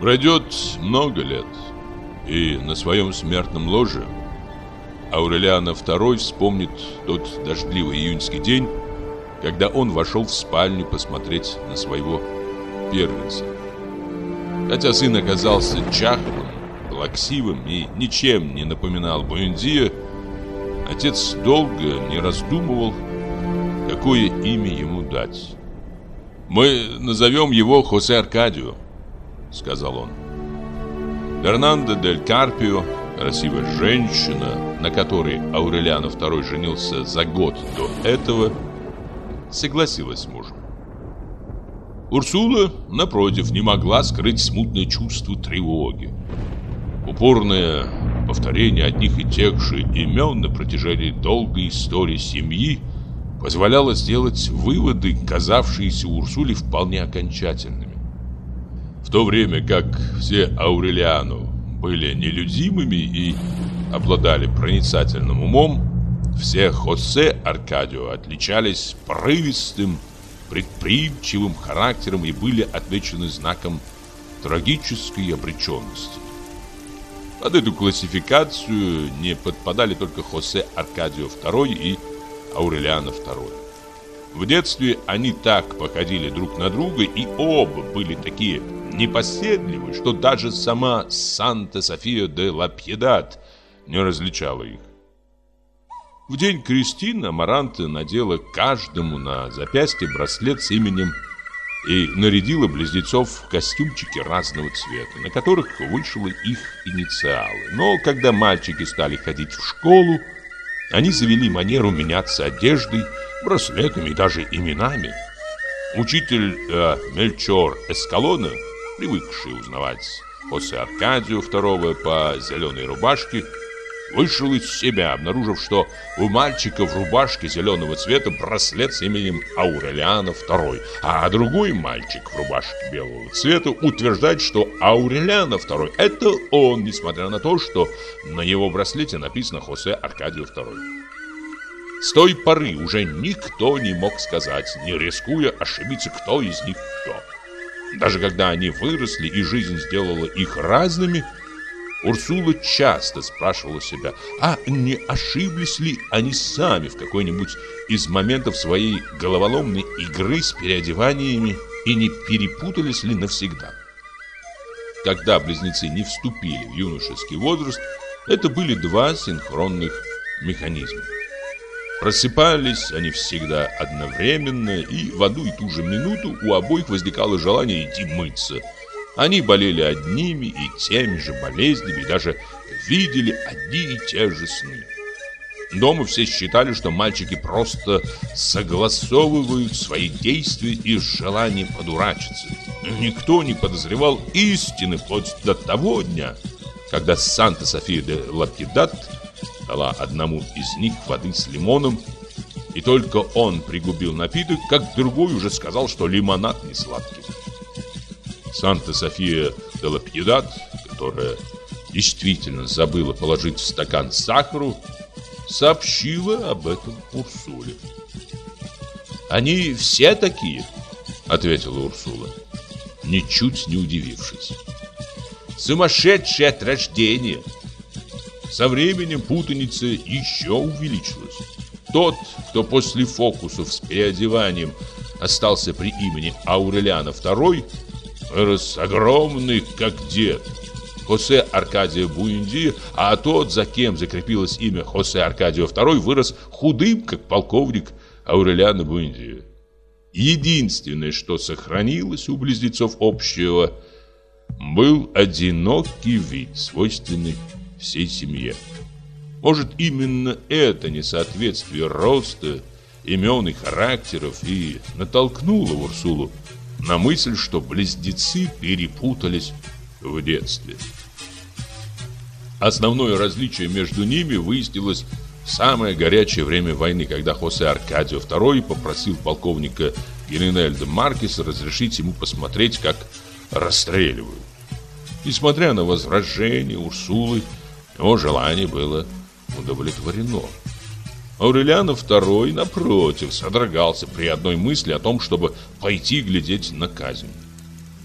Пройдет много лет, и на своем смертном ложе Аурелиана II вспомнит тот дождливый июньский день, когда он вошел в спальню посмотреть на своего первенца. Хотя сын оказался чахлым, плаксивым и ничем не напоминал Буэндия, отец долго не раздумывал, какое имя ему дать. «Мы назовем его Хосе Аркадио», — сказал он. Фернандо дель Карпио, красивая женщина, на которой Аурелиано II женился за год до этого, согласилась с мужем. Урсула, напротив, не могла скрыть смутное чувство тревоги. Упорное повторение одних и тех же имен на протяжении долгой истории семьи позволяло сделать выводы, казавшиеся Урсуле вполне окончательными. В то время как все Аурелиану были нелюдимыми и обладали проницательным умом, все Хосе Аркадио отличались порывистым, предприимчивым характером и были отмечены знаком трагической обреченности. Под эту классификацию не подпадали только Хосе Аркадио II и Аурелиано II. В детстве они так походили друг на друга, и оба были такие непоседливые, что даже сама Санта-София де Лапьедат не различала их. В день Кристины Амаранта надела каждому на запястье браслет с именем и нарядила близнецов в костюмчики разного цвета, на которых вышли их инициалы. Но когда мальчики стали ходить в школу, они завели манеру меняться одеждой, браслетами и даже именами. Учитель э, Мельчор Эскалона, привыкший узнавать после Аркадию II по зеленой рубашке, вышел из себя, обнаружив, что у мальчика в рубашке зеленого цвета браслет с именем Аурелиана II, а другой мальчик в рубашке белого цвета утверждает, что Аурелиана II – это он, несмотря на то, что на его браслете написано Хосе Аркадию II. С той поры уже никто не мог сказать, не рискуя ошибиться, кто из них кто. Даже когда они выросли и жизнь сделала их разными – Урсула часто спрашивала себя, а не ошиблись ли они сами в какой-нибудь из моментов своей головоломной игры с переодеваниями и не перепутались ли навсегда. Когда близнецы не вступили в юношеский возраст, это были два синхронных механизма. Просыпались они всегда одновременно, и в одну и ту же минуту у обоих возникало желание идти мыться – они болели одними и теми же болезнями и даже видели одни и те же сны. Дома все считали, что мальчики просто согласовывают свои действия из желания подурачиться. Никто не подозревал истины вплоть до того дня, когда Санта-София де Лапидат дала одному из них воды с лимоном, и только он пригубил напиток, как другой уже сказал, что лимонад не сладкий. Санта-София де Лапьедат, которая действительно забыла положить в стакан сахару, сообщила об этом Урсуле. «Они все такие», — ответила Урсула, ничуть не удивившись. «Сумасшедшие от рождения!» Со временем путаница еще увеличилась. Тот, кто после фокусов с переодеванием остался при имени Аурелиана II, вырос огромный, как дед. Хосе Аркадия Буинди, а тот, за кем закрепилось имя Хосе Аркадио II, вырос худым, как полковник Аурелиана Буинди. Единственное, что сохранилось у близнецов общего, был одинокий вид, свойственный всей семье. Может, именно это несоответствие роста, имен и характеров и натолкнуло Урсулу на мысль, что близнецы перепутались в детстве. Основное различие между ними выяснилось в самое горячее время войны, когда Хосе Аркадио II попросил полковника Генинельда Маркеса разрешить ему посмотреть, как расстреливают. Несмотря на возражение Урсулы, его желание было удовлетворено. Аурелианов II, напротив, содрогался при одной мысли о том, чтобы пойти глядеть на казнь.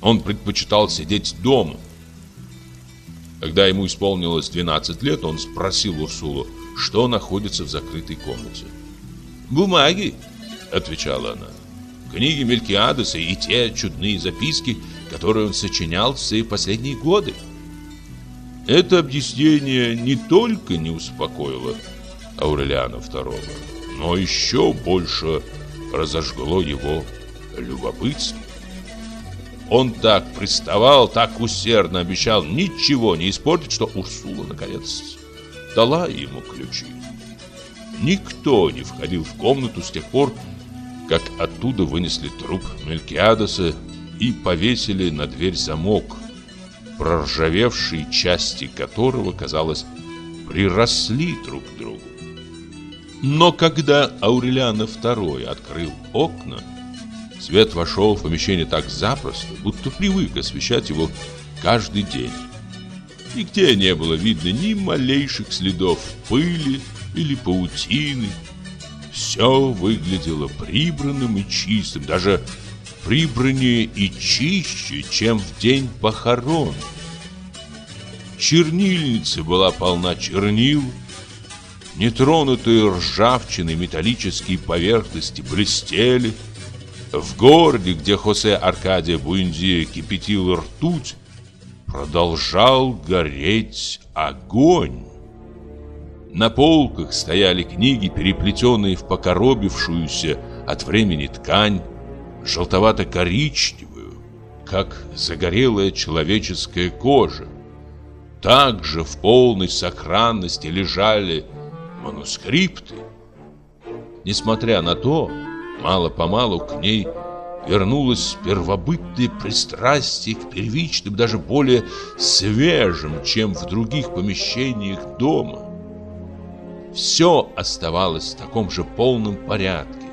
Он предпочитал сидеть дома. Когда ему исполнилось 12 лет, он спросил Урсулу, что находится в закрытой комнате. «Бумаги», — отвечала она. «Книги Мелькиадеса и те чудные записки, которые он сочинял в свои последние годы». Это объяснение не только не успокоило Аурелиана II, но еще больше разожгло его любопытство. Он так приставал, так усердно обещал ничего не испортить, что Урсула, наконец, дала ему ключи. Никто не входил в комнату с тех пор, как оттуда вынесли труп Мелькиадеса и повесили на дверь замок, проржавевшие части которого, казалось, приросли друг к другу. Но когда Аурелиана II открыл окна, свет вошел в помещение так запросто, будто привык освещать его каждый день. Нигде не было видно ни малейших следов пыли или паутины. Все выглядело прибранным и чистым, даже прибраннее и чище, чем в день похорон. Чернильница была полна чернил, нетронутые ржавчиной металлические поверхности блестели. В городе, где Хосе Аркадия Буэнди кипятил ртуть, продолжал гореть огонь. На полках стояли книги, переплетенные в покоробившуюся от времени ткань, желтовато-коричневую, как загорелая человеческая кожа. Также в полной сохранности лежали манускрипты. Несмотря на то, мало-помалу к ней вернулось первобытное пристрастие к первичным, даже более свежим, чем в других помещениях дома. Все оставалось в таком же полном порядке.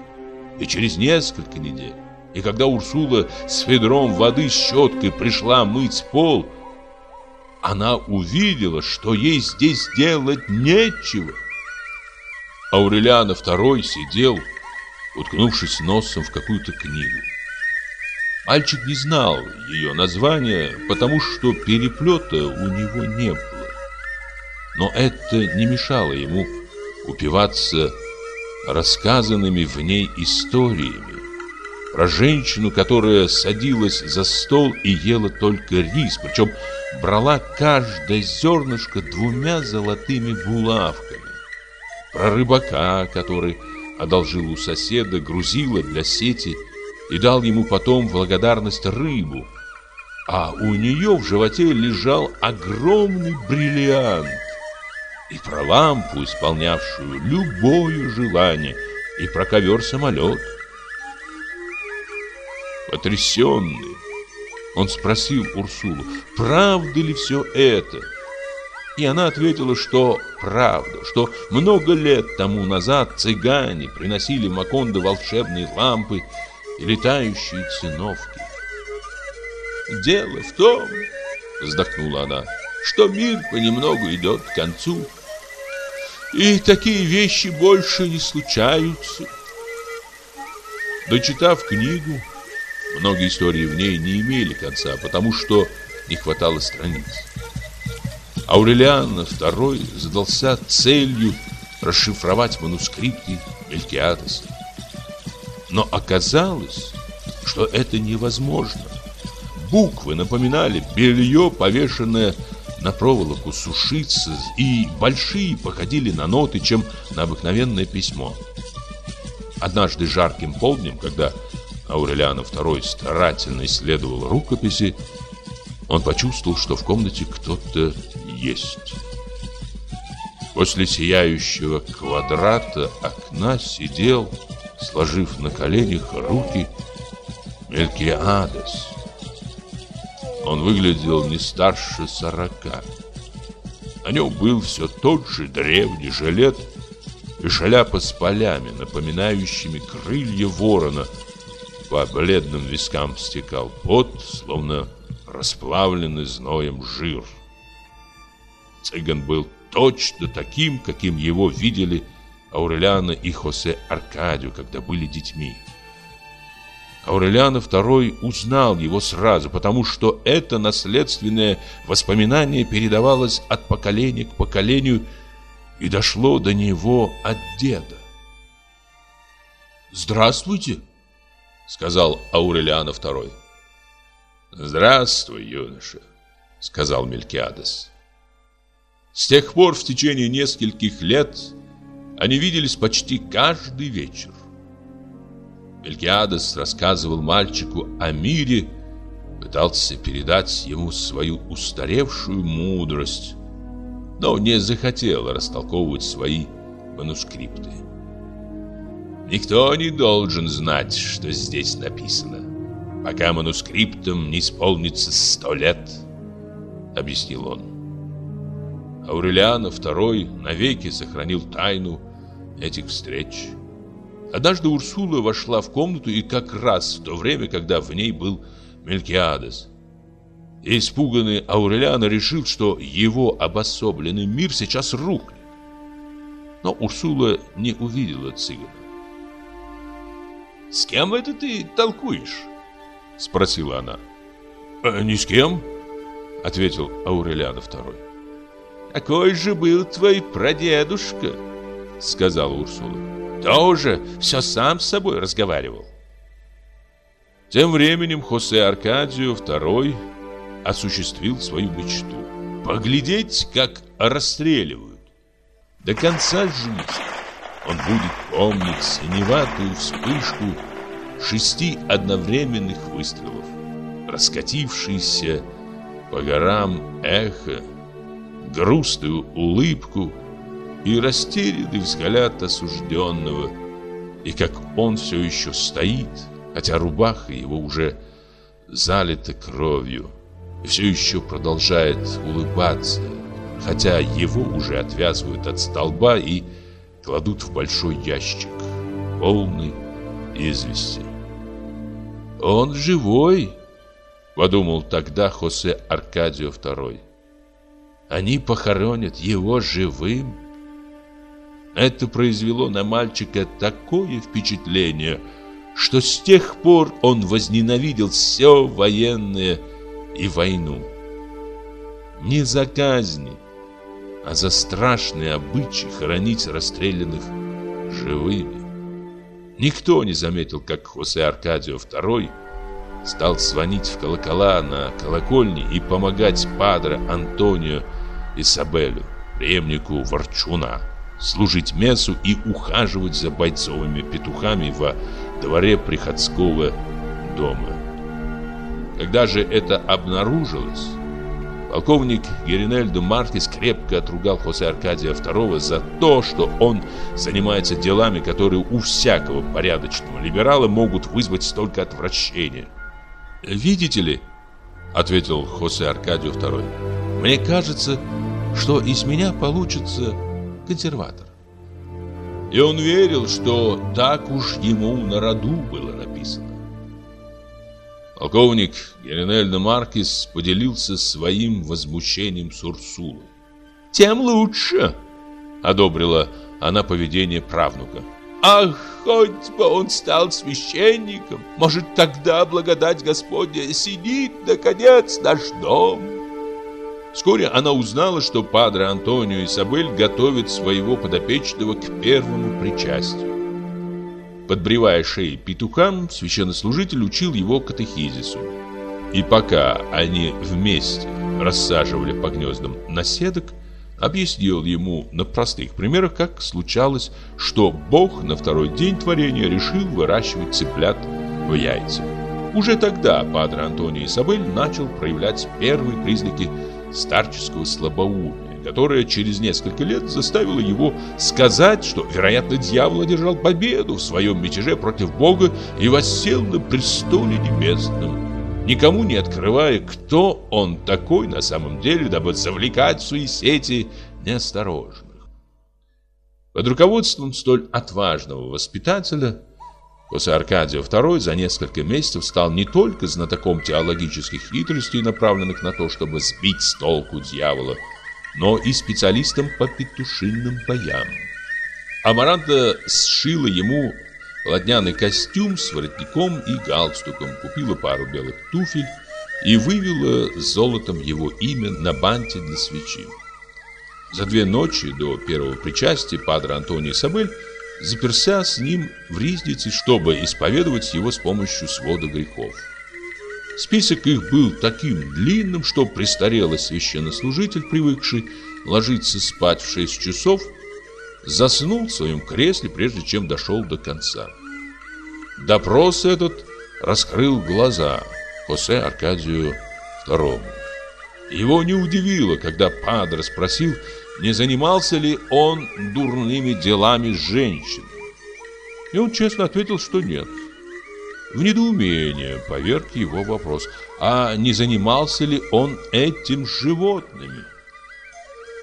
И через несколько недель, и когда Урсула с ведром воды щеткой пришла мыть пол, она увидела, что ей здесь делать нечего. Аурелиана II сидел, уткнувшись носом в какую-то книгу. Мальчик не знал ее названия, потому что переплета у него не было. Но это не мешало ему упиваться рассказанными в ней историями про женщину, которая садилась за стол и ела только рис, причем брала каждое зернышко двумя золотыми булавками. Про рыбака, который одолжил у соседа грузила для сети и дал ему потом благодарность рыбу, а у нее в животе лежал огромный бриллиант и про лампу, исполнявшую любое желание, и про ковер-самолет. Потрясенный, он спросил Урсулу, правда ли все это? И она ответила, что правда, что много лет тому назад цыгане приносили в Макондо волшебные лампы и летающие циновки. «Дело в том, — вздохнула она, — что мир понемногу идет к концу, и такие вещи больше не случаются». Дочитав книгу, многие истории в ней не имели конца, потому что не хватало страниц. Аурелиан II задался целью расшифровать манускрипты Мелькиадеса. Но оказалось, что это невозможно. Буквы напоминали белье, повешенное на проволоку сушиться, и большие походили на ноты, чем на обыкновенное письмо. Однажды жарким полднем, когда Аурелиан II старательно исследовал рукописи, он почувствовал, что в комнате кто-то есть. После сияющего квадрата окна сидел, сложив на коленях руки, Мелькиадес. Он выглядел не старше сорока. На нем был все тот же древний жилет и шляпа с полями, напоминающими крылья ворона. По бледным вискам стекал пот, словно расплавленный зноем жир. Цыган был точно таким, каким его видели Аурелиана и Хосе Аркадию, когда были детьми. Аурелиано II узнал его сразу, потому что это наследственное воспоминание передавалось от поколения к поколению и дошло до него от деда. «Здравствуйте», — сказал Аурелиано II. «Здравствуй, юноша», — сказал Мелькиадес. С тех пор в течение нескольких лет они виделись почти каждый вечер. Мелькиадес рассказывал мальчику о мире, пытался передать ему свою устаревшую мудрость, но не захотел растолковывать свои манускрипты. Никто не должен знать, что здесь написано, пока манускриптам не исполнится сто лет, объяснил он. Аурелиано II навеки сохранил тайну этих встреч. Однажды Урсула вошла в комнату и как раз в то время, когда в ней был Мелькиадес. Испуганный Аурелиано решил, что его обособленный мир сейчас рухнет. Но Урсула не увидела цыгана. «С кем это ты толкуешь?» — спросила она. «Э, «Ни с кем», — ответил Аурелиано II. «Какой же был твой прадедушка?» — сказала Урсула тоже все сам с собой разговаривал. Тем временем Хосе Аркадию II осуществил свою мечту. Поглядеть, как расстреливают. До конца жизни он будет помнить синеватую вспышку шести одновременных выстрелов, раскатившиеся по горам эхо, грустную улыбку — и растерянный взгляд осужденного, и как он все еще стоит, хотя рубаха его уже залита кровью, и все еще продолжает улыбаться, хотя его уже отвязывают от столба и кладут в большой ящик, полный извести. «Он живой!» — подумал тогда Хосе Аркадио II. «Они похоронят его живым!» Это произвело на мальчика такое впечатление, что с тех пор он возненавидел все военное и войну. Не за казни, а за страшные обычаи хоронить расстрелянных живыми. Никто не заметил, как Хосе Аркадио II стал звонить в колокола на колокольне и помогать падре Антонио Исабелю, преемнику Ворчуна служить мессу и ухаживать за бойцовыми петухами во дворе приходского дома. Когда же это обнаружилось, полковник Геринельдо Маркес крепко отругал Хосе Аркадия II за то, что он занимается делами, которые у всякого порядочного либерала могут вызвать столько отвращения. «Видите ли», — ответил Хосе Аркадию II, — «мне кажется, что из меня получится консерватор. И он верил, что так уж ему на роду было написано. Полковник Геринельдо Маркис поделился своим возмущением с Урсулой. «Тем лучше!» — одобрила она поведение правнука. «Ах, хоть бы он стал священником! Может, тогда благодать Господня сидит, наконец, наш дом!» Вскоре она узнала, что падре Антонио Исабель готовит своего подопечного к первому причастию. Подбревая шеи петухам, священнослужитель учил его катехизису. И пока они вместе рассаживали по гнездам наседок, объяснил ему на простых примерах, как случалось, что Бог на второй день творения решил выращивать цыплят в яйца. Уже тогда падре Антонио Исабель начал проявлять первые признаки старческого слабоумия, которое через несколько лет заставило его сказать, что, вероятно, дьявол одержал победу в своем мятеже против Бога и воссел на престоле небесном, никому не открывая, кто он такой на самом деле, дабы завлекать в свои сети неосторожных. Под руководством столь отважного воспитателя После Аркадия II за несколько месяцев стал не только знатоком теологических хитростей, направленных на то, чтобы сбить с толку дьявола, но и специалистом по петушиным боям. Амаранта сшила ему полотняный костюм с воротником и галстуком, купила пару белых туфель и вывела золотом его имя на банте для свечи. За две ночи до первого причастия падре Антоний Сабель заперся с ним в ризнице, чтобы исповедовать его с помощью свода грехов. Список их был таким длинным, что престарелый священнослужитель, привыкший ложиться спать в шесть часов, заснул в своем кресле, прежде чем дошел до конца. Допрос этот раскрыл глаза Хосе Аркадию II. Его не удивило, когда Падре спросил, не занимался ли он дурными делами с женщинами. И он честно ответил, что нет. В недоумение поверг его вопрос, а не занимался ли он этим животными.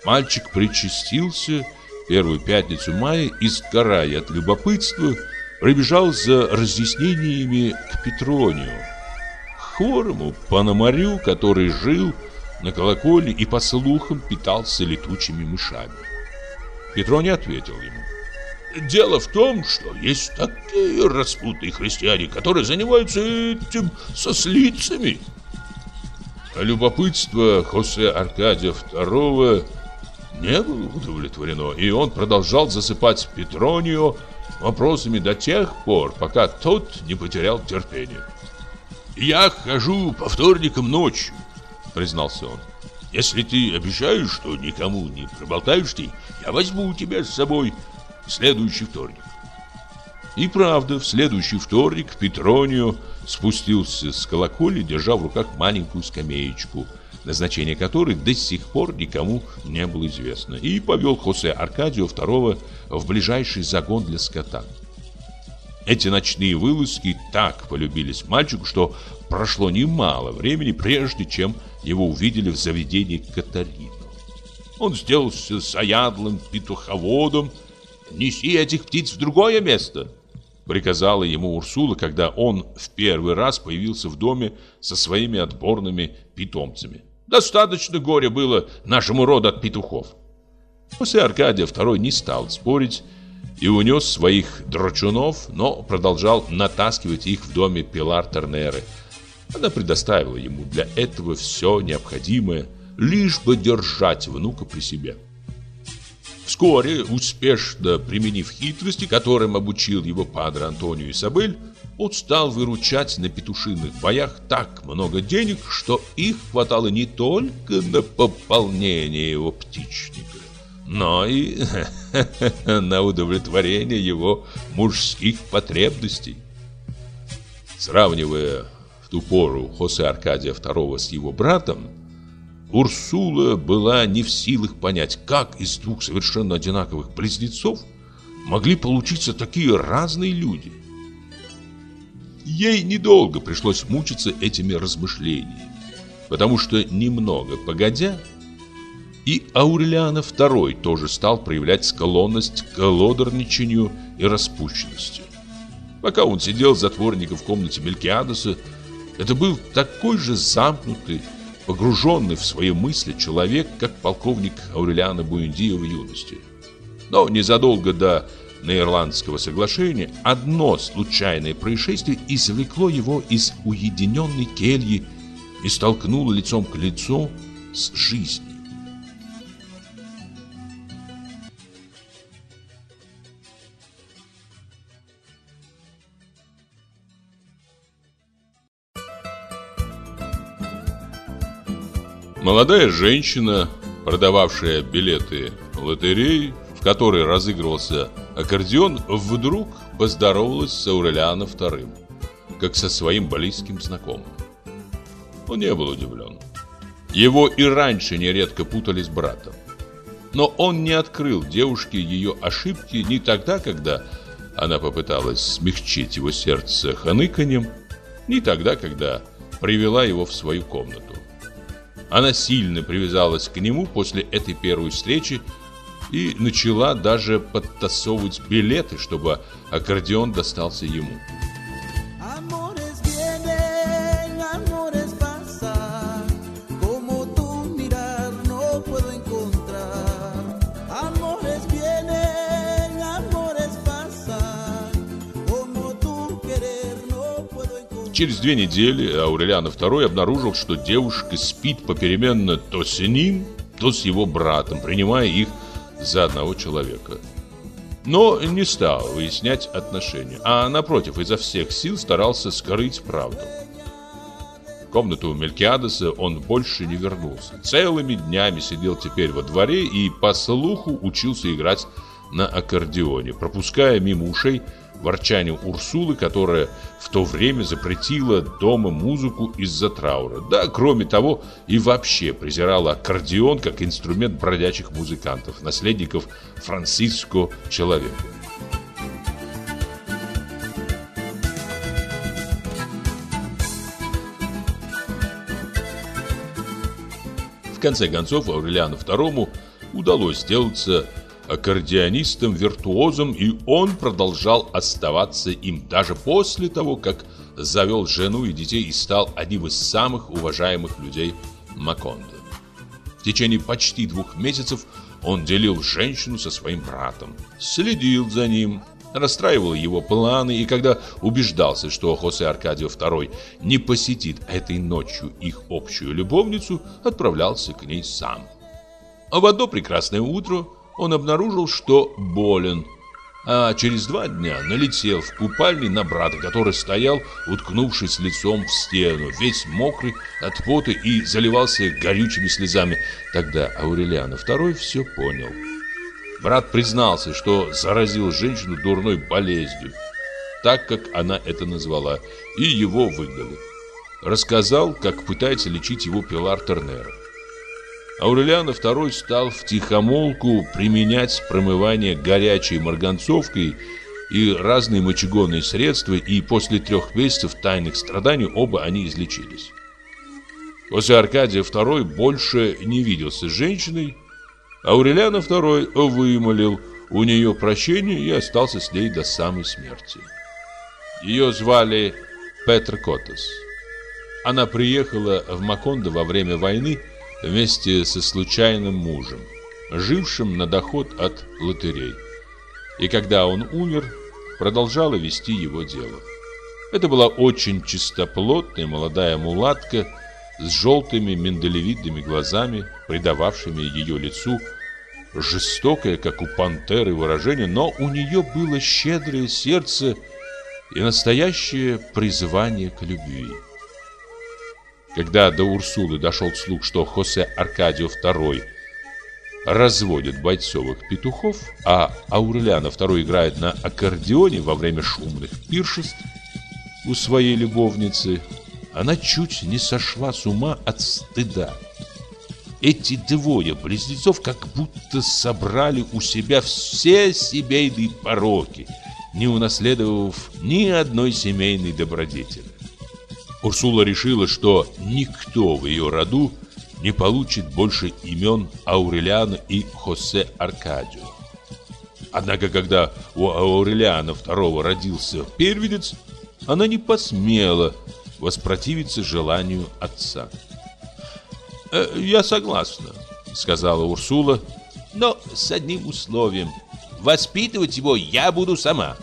Мальчик причастился первую пятницу мая и, сгорая от любопытства, пробежал за разъяснениями к Петронию, хворому пономарю, который жил на колокольне и, по слухам, питался летучими мышами. Петроний ответил ему. Дело в том, что есть такие распутные христиане, которые занимаются этим со слицами. Любопытство Хосе Аркадия II не было удовлетворено, и он продолжал засыпать Петронию вопросами до тех пор, пока тот не потерял терпение. «Я хожу по вторникам ночью», — признался он. «Если ты обещаешь, что никому не проболтаешь ты, я возьму тебя с собой в следующий вторник». И правда, в следующий вторник Петронию спустился с колокольни, держа в руках маленькую скамеечку — назначение которой до сих пор никому не было известно, и повел Хосе Аркадию II в ближайший загон для скота. Эти ночные вылазки так полюбились мальчику, что прошло немало времени, прежде чем его увидели в заведении Катарину. Он сделался заядлым петуховодом. «Неси этих птиц в другое место!» Приказала ему Урсула, когда он в первый раз появился в доме со своими отборными питомцами. Достаточно горя было нашему роду от петухов. После Аркадия второй не стал спорить и унес своих драчунов, но продолжал натаскивать их в доме Пилар Тернеры. Она предоставила ему для этого все необходимое, лишь бы держать внука при себе. Вскоре, успешно применив хитрости, которым обучил его падре Антонио Изабель, он стал выручать на петушиных боях так много денег, что их хватало не только на пополнение его птичника, но и на удовлетворение его мужских потребностей. Сравнивая в ту пору Хосе Аркадия II с его братом, Урсула была не в силах понять, как из двух совершенно одинаковых близнецов могли получиться такие разные люди – Ей недолго пришлось мучиться этими размышлениями, потому что немного погодя, и Аурелиана II тоже стал проявлять склонность к лодорничанию и распущенности. Пока он сидел затворником в комнате Мелькиадеса, это был такой же замкнутый, погруженный в свои мысли человек, как полковник Аурелиана Буэндио в юности. Но незадолго до на Ирландского соглашения, одно случайное происшествие извлекло его из уединенной кельи и столкнуло лицом к лицу с жизнью. Молодая женщина, продававшая билеты лотереи, в которой разыгрывался аккордеон, вдруг поздоровалась с Аурелианом II, как со своим близким знакомым. Он не был удивлен. Его и раньше нередко путали с братом. Но он не открыл девушке ее ошибки не тогда, когда она попыталась смягчить его сердце ханыканьем, не тогда, когда привела его в свою комнату. Она сильно привязалась к нему после этой первой встречи и начала даже подтасовывать билеты, чтобы аккордеон достался ему. Через две недели Аурелиана II обнаружил, что девушка спит попеременно то с ним, то с его братом, принимая их за одного человека. Но не стал выяснять отношения, а напротив, изо всех сил старался скрыть правду. В комнату Мелькиадеса он больше не вернулся. Целыми днями сидел теперь во дворе и, по слуху, учился играть на аккордеоне, пропуская мимо ушей ворчание Урсулы, которая в то время запретила дома музыку из-за траура. Да, кроме того, и вообще презирала аккордеон как инструмент бродячих музыкантов, наследников Франциско Человека. В конце концов, Аурелиану II удалось сделаться аккордеонистом-виртуозом, и он продолжал оставаться им даже после того, как завел жену и детей и стал одним из самых уважаемых людей Макондо. В течение почти двух месяцев он делил женщину со своим братом, следил за ним, расстраивал его планы, и когда убеждался, что Хосе Аркадио II не посетит этой ночью их общую любовницу, отправлялся к ней сам. А в одно прекрасное утро он обнаружил, что болен, а через два дня налетел в купальне на брата, который стоял, уткнувшись лицом в стену, весь мокрый от пота и заливался горючими слезами. Тогда Аурелиано II все понял. Брат признался, что заразил женщину дурной болезнью, так как она это назвала, и его выгнали. Рассказал, как пытается лечить его Пилар Тернера. Аурелиано II стал в тихомолку применять промывание горячей марганцовкой и разные мочегонные средства, и после трех месяцев тайных страданий оба они излечились. После Аркадия II больше не виделся с женщиной, Аурелиано II вымолил у нее прощение и остался с ней до самой смерти. Ее звали Петр Котес. Она приехала в Макондо во время войны вместе со случайным мужем, жившим на доход от лотерей. И когда он умер, продолжала вести его дело. Это была очень чистоплотная молодая мулатка с желтыми миндалевидными глазами, придававшими ее лицу жестокое, как у пантеры, выражение, но у нее было щедрое сердце и настоящее призвание к любви. Когда до Урсулы дошел слух, что Хосе Аркадио II разводит бойцовых петухов, а Аурелиано II играет на аккордеоне во время шумных пиршеств у своей любовницы, она чуть не сошла с ума от стыда. Эти двое близнецов как будто собрали у себя все семейные пороки, не унаследовав ни одной семейной добродетели. Урсула решила, что никто в ее роду не получит больше имен Аурелиана и Хосе Аркадио. Однако, когда у Аурелиана II родился первенец, она не посмела воспротивиться желанию отца. «Э, «Я согласна», — сказала Урсула, — «но с одним условием. Воспитывать его я буду сама».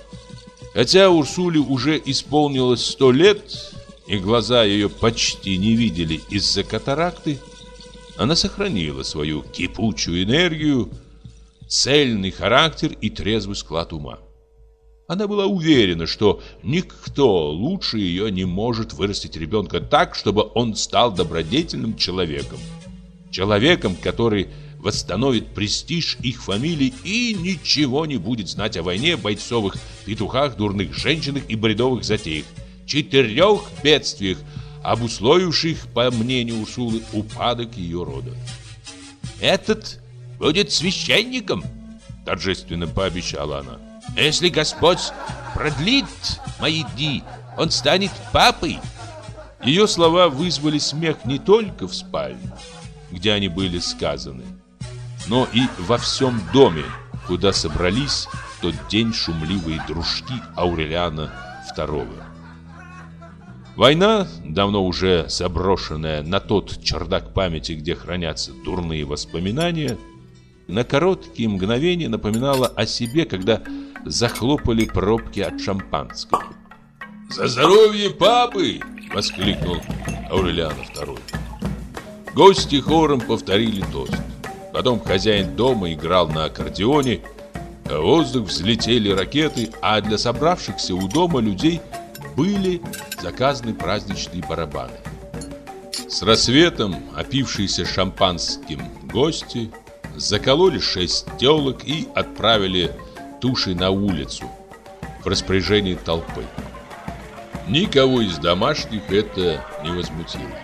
Хотя Урсуле уже исполнилось сто лет, и глаза ее почти не видели из-за катаракты, она сохранила свою кипучую энергию, цельный характер и трезвый склад ума. Она была уверена, что никто лучше ее не может вырастить ребенка так, чтобы он стал добродетельным человеком. Человеком, который восстановит престиж их фамилии и ничего не будет знать о войне, бойцовых петухах, дурных женщинах и бредовых затеях четырех бедствиях, обусловивших, по мнению Урсулы, упадок ее рода. «Этот будет священником», — торжественно пообещала она. «Если Господь продлит мои дни, он станет папой». Ее слова вызвали смех не только в спальне, где они были сказаны, но и во всем доме, куда собрались в тот день шумливые дружки Аурелиана II. Война, давно уже заброшенная на тот чердак памяти, где хранятся дурные воспоминания, на короткие мгновения напоминала о себе, когда захлопали пробки от шампанского. «За здоровье папы!» — воскликнул Аурелиана II. Гости хором повторили тост. Потом хозяин дома играл на аккордеоне, в воздух взлетели ракеты, а для собравшихся у дома людей были заказаны праздничные барабаны. С рассветом, опившиеся шампанским гости, закололи шесть телок и отправили туши на улицу в распоряжении толпы. Никого из домашних это не возмутило.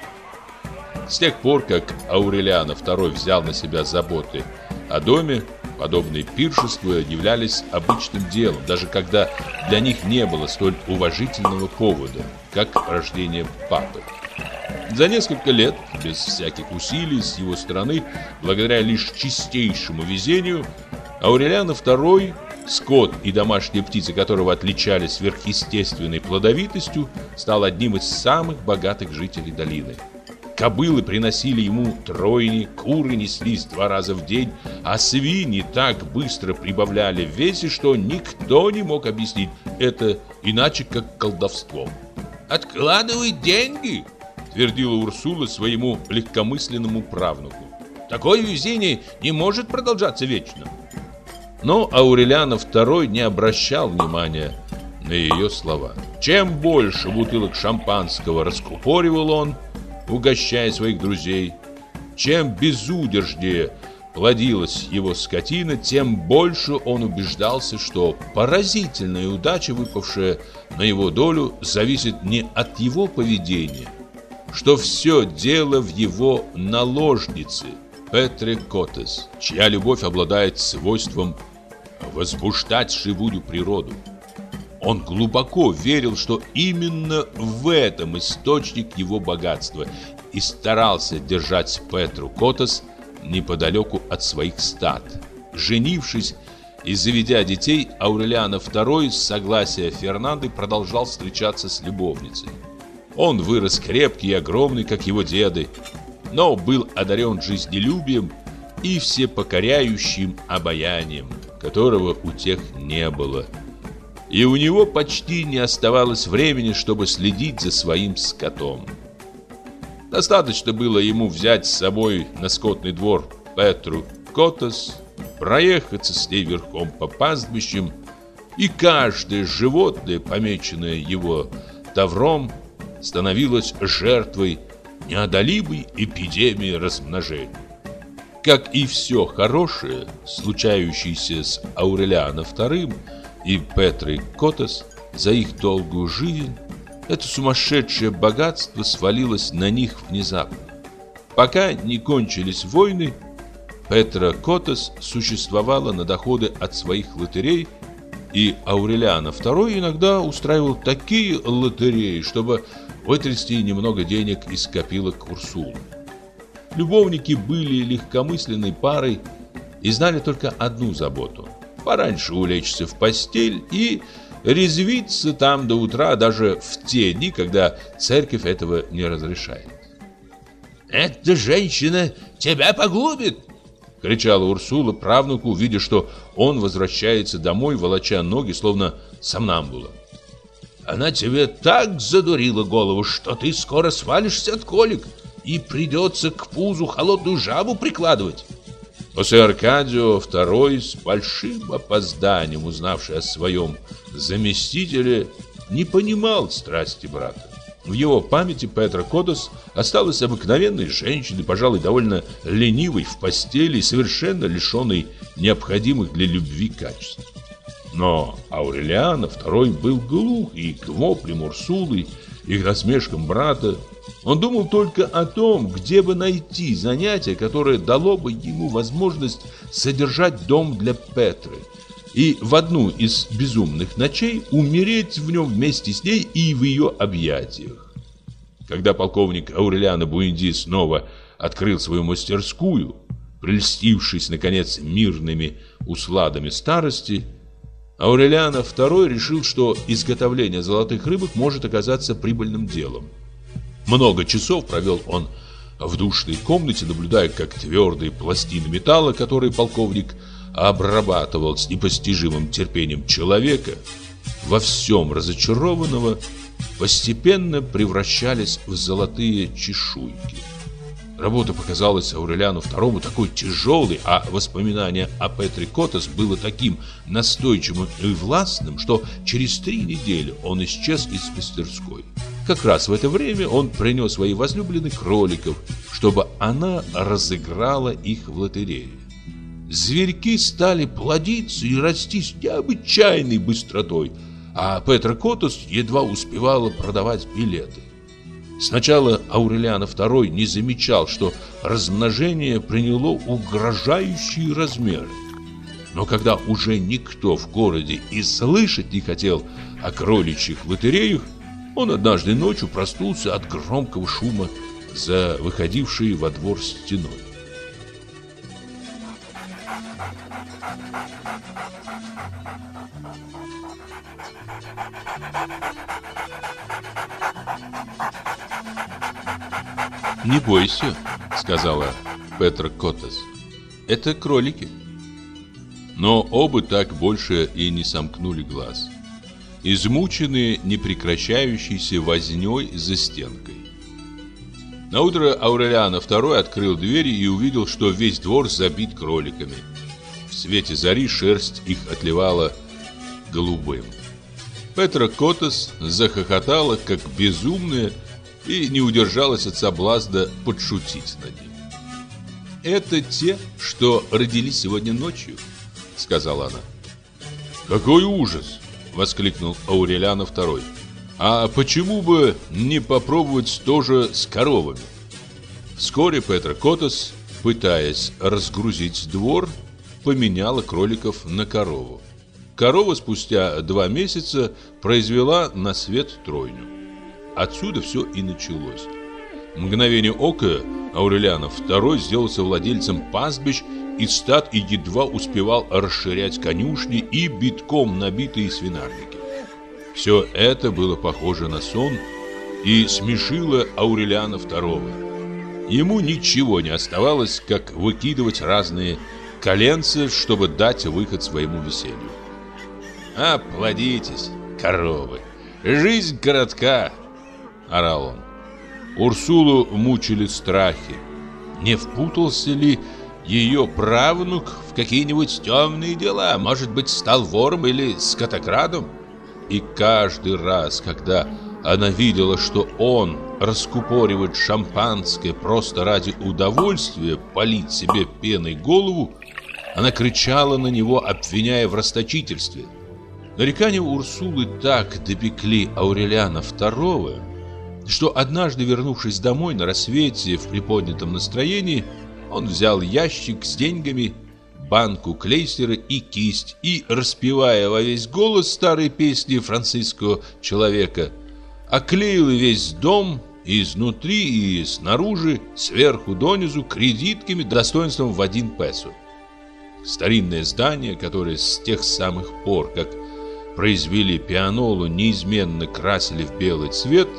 С тех пор, как Аурелиана II взял на себя заботы о доме, подобные пиршества являлись обычным делом, даже когда для них не было столь уважительного повода, как рождение папы. За несколько лет, без всяких усилий с его стороны, благодаря лишь чистейшему везению, Аурелиана II, скот и домашние птицы которого отличались сверхъестественной плодовитостью, стал одним из самых богатых жителей долины. Кобылы приносили ему тройни, куры неслись два раза в день, а свиньи так быстро прибавляли в весе, что никто не мог объяснить это иначе, как колдовством. «Откладывай деньги!» – твердила Урсула своему легкомысленному правнуку. «Такое везение не может продолжаться вечно!» Но Аурелианов II не обращал внимания на ее слова. Чем больше бутылок шампанского раскупоривал он, угощая своих друзей. Чем безудержнее плодилась его скотина, тем больше он убеждался, что поразительная удача, выпавшая на его долю, зависит не от его поведения, что все дело в его наложнице Петре Котес, чья любовь обладает свойством возбуждать живую природу. Он глубоко верил, что именно в этом источник его богатства и старался держать Петру Котос неподалеку от своих стад. Женившись и заведя детей, Аурелиана II с согласия Фернанды продолжал встречаться с любовницей. Он вырос крепкий и огромный, как его деды, но был одарен жизнелюбием и всепокоряющим обаянием, которого у тех не было – и у него почти не оставалось времени, чтобы следить за своим скотом. Достаточно было ему взять с собой на скотный двор Петру Котос, проехаться с ней верхом по пастбищам, и каждое животное, помеченное его тавром, становилось жертвой неодолимой эпидемии размножения. Как и все хорошее, случающееся с Аурелианом II, и Петрой Котос за их долгую жизнь, это сумасшедшее богатство свалилось на них внезапно. Пока не кончились войны, Петра Котос существовала на доходы от своих лотерей, и Аурелиана II иногда устраивал такие лотереи, чтобы вытрясти немного денег из копилок Урсулы. Любовники были легкомысленной парой и знали только одну заботу пораньше улечься в постель и резвиться там до утра даже в те дни, когда церковь этого не разрешает. «Эта женщина тебя погубит!» — кричала Урсула правнуку, видя, что он возвращается домой, волоча ноги, словно сомнамбула. «Она тебе так задурила голову, что ты скоро свалишься от колик, и придется к пузу холодную жабу прикладывать». После Аркадио II с большим опозданием, узнавший о своем заместителе, не понимал страсти брата. В его памяти Петра Кодос осталась обыкновенной женщиной, пожалуй, довольно ленивой в постели и совершенно лишенной необходимых для любви качеств. Но Аурелиана II был глух и к воплям Урсулы, и к насмешкам брата, он думал только о том, где бы найти занятие, которое дало бы ему возможность содержать дом для Петры и в одну из безумных ночей умереть в нем вместе с ней и в ее объятиях. Когда полковник Аурелиано Буэнди снова открыл свою мастерскую, прельстившись, наконец, мирными усладами старости, Аурелиано II решил, что изготовление золотых рыбок может оказаться прибыльным делом. Много часов провел он в душной комнате, наблюдая, как твердые пластины металла, которые полковник обрабатывал с непостижимым терпением человека, во всем разочарованного, постепенно превращались в золотые чешуйки. Работа показалась Аурелиану II такой тяжелой, а воспоминание о Петре Котос было таким настойчивым и властным, что через три недели он исчез из мастерской. Как раз в это время он принес своей возлюбленной кроликов, чтобы она разыграла их в лотерее. Зверьки стали плодиться и расти с необычайной быстротой, а Петра Котос едва успевала продавать билеты. Сначала Аурелиана II не замечал, что размножение приняло угрожающие размеры. Но когда уже никто в городе и слышать не хотел о кроличьих лотереях, он однажды ночью проснулся от громкого шума за выходившей во двор стеной. «Не бойся», — сказала Петра Котес. «Это кролики». Но оба так больше и не сомкнули глаз, измученные непрекращающейся вознёй за стенкой. На утро Аурелиана II открыл двери и увидел, что весь двор забит кроликами. В свете зари шерсть их отливала голубым. Петра Котес захохотала, как безумная, и не удержалась от соблазна подшутить над ним. «Это те, что родились сегодня ночью», — сказала она. «Какой ужас!» — воскликнул Аурелиана II. «А почему бы не попробовать тоже с коровами?» Вскоре Петра Котос, пытаясь разгрузить двор, поменяла кроликов на корову. Корова спустя два месяца произвела на свет тройню. Отсюда все и началось. В мгновение ока Аурелианов II сделался владельцем пастбищ и стад и едва успевал расширять конюшни и битком набитые свинарники. Все это было похоже на сон и смешило Аурелиана II. Ему ничего не оставалось, как выкидывать разные коленцы, чтобы дать выход своему веселью. «Оплодитесь, коровы! Жизнь коротка!» — орал он. Урсулу мучили страхи. Не впутался ли ее правнук в какие-нибудь темные дела? Может быть, стал вором или скотокрадом? И каждый раз, когда она видела, что он раскупоривает шампанское просто ради удовольствия полить себе пеной голову, она кричала на него, обвиняя в расточительстве. Нарекания Урсулы так допекли Аурелиана II, что однажды, вернувшись домой на рассвете в приподнятом настроении, он взял ящик с деньгами, банку клейстера и кисть и, распевая во весь голос старые песни французского человека, оклеил весь дом и изнутри, и снаружи, сверху донизу, кредитками достоинством в один песо. Старинное здание, которое с тех самых пор, как произвели пианолу, неизменно красили в белый цвет –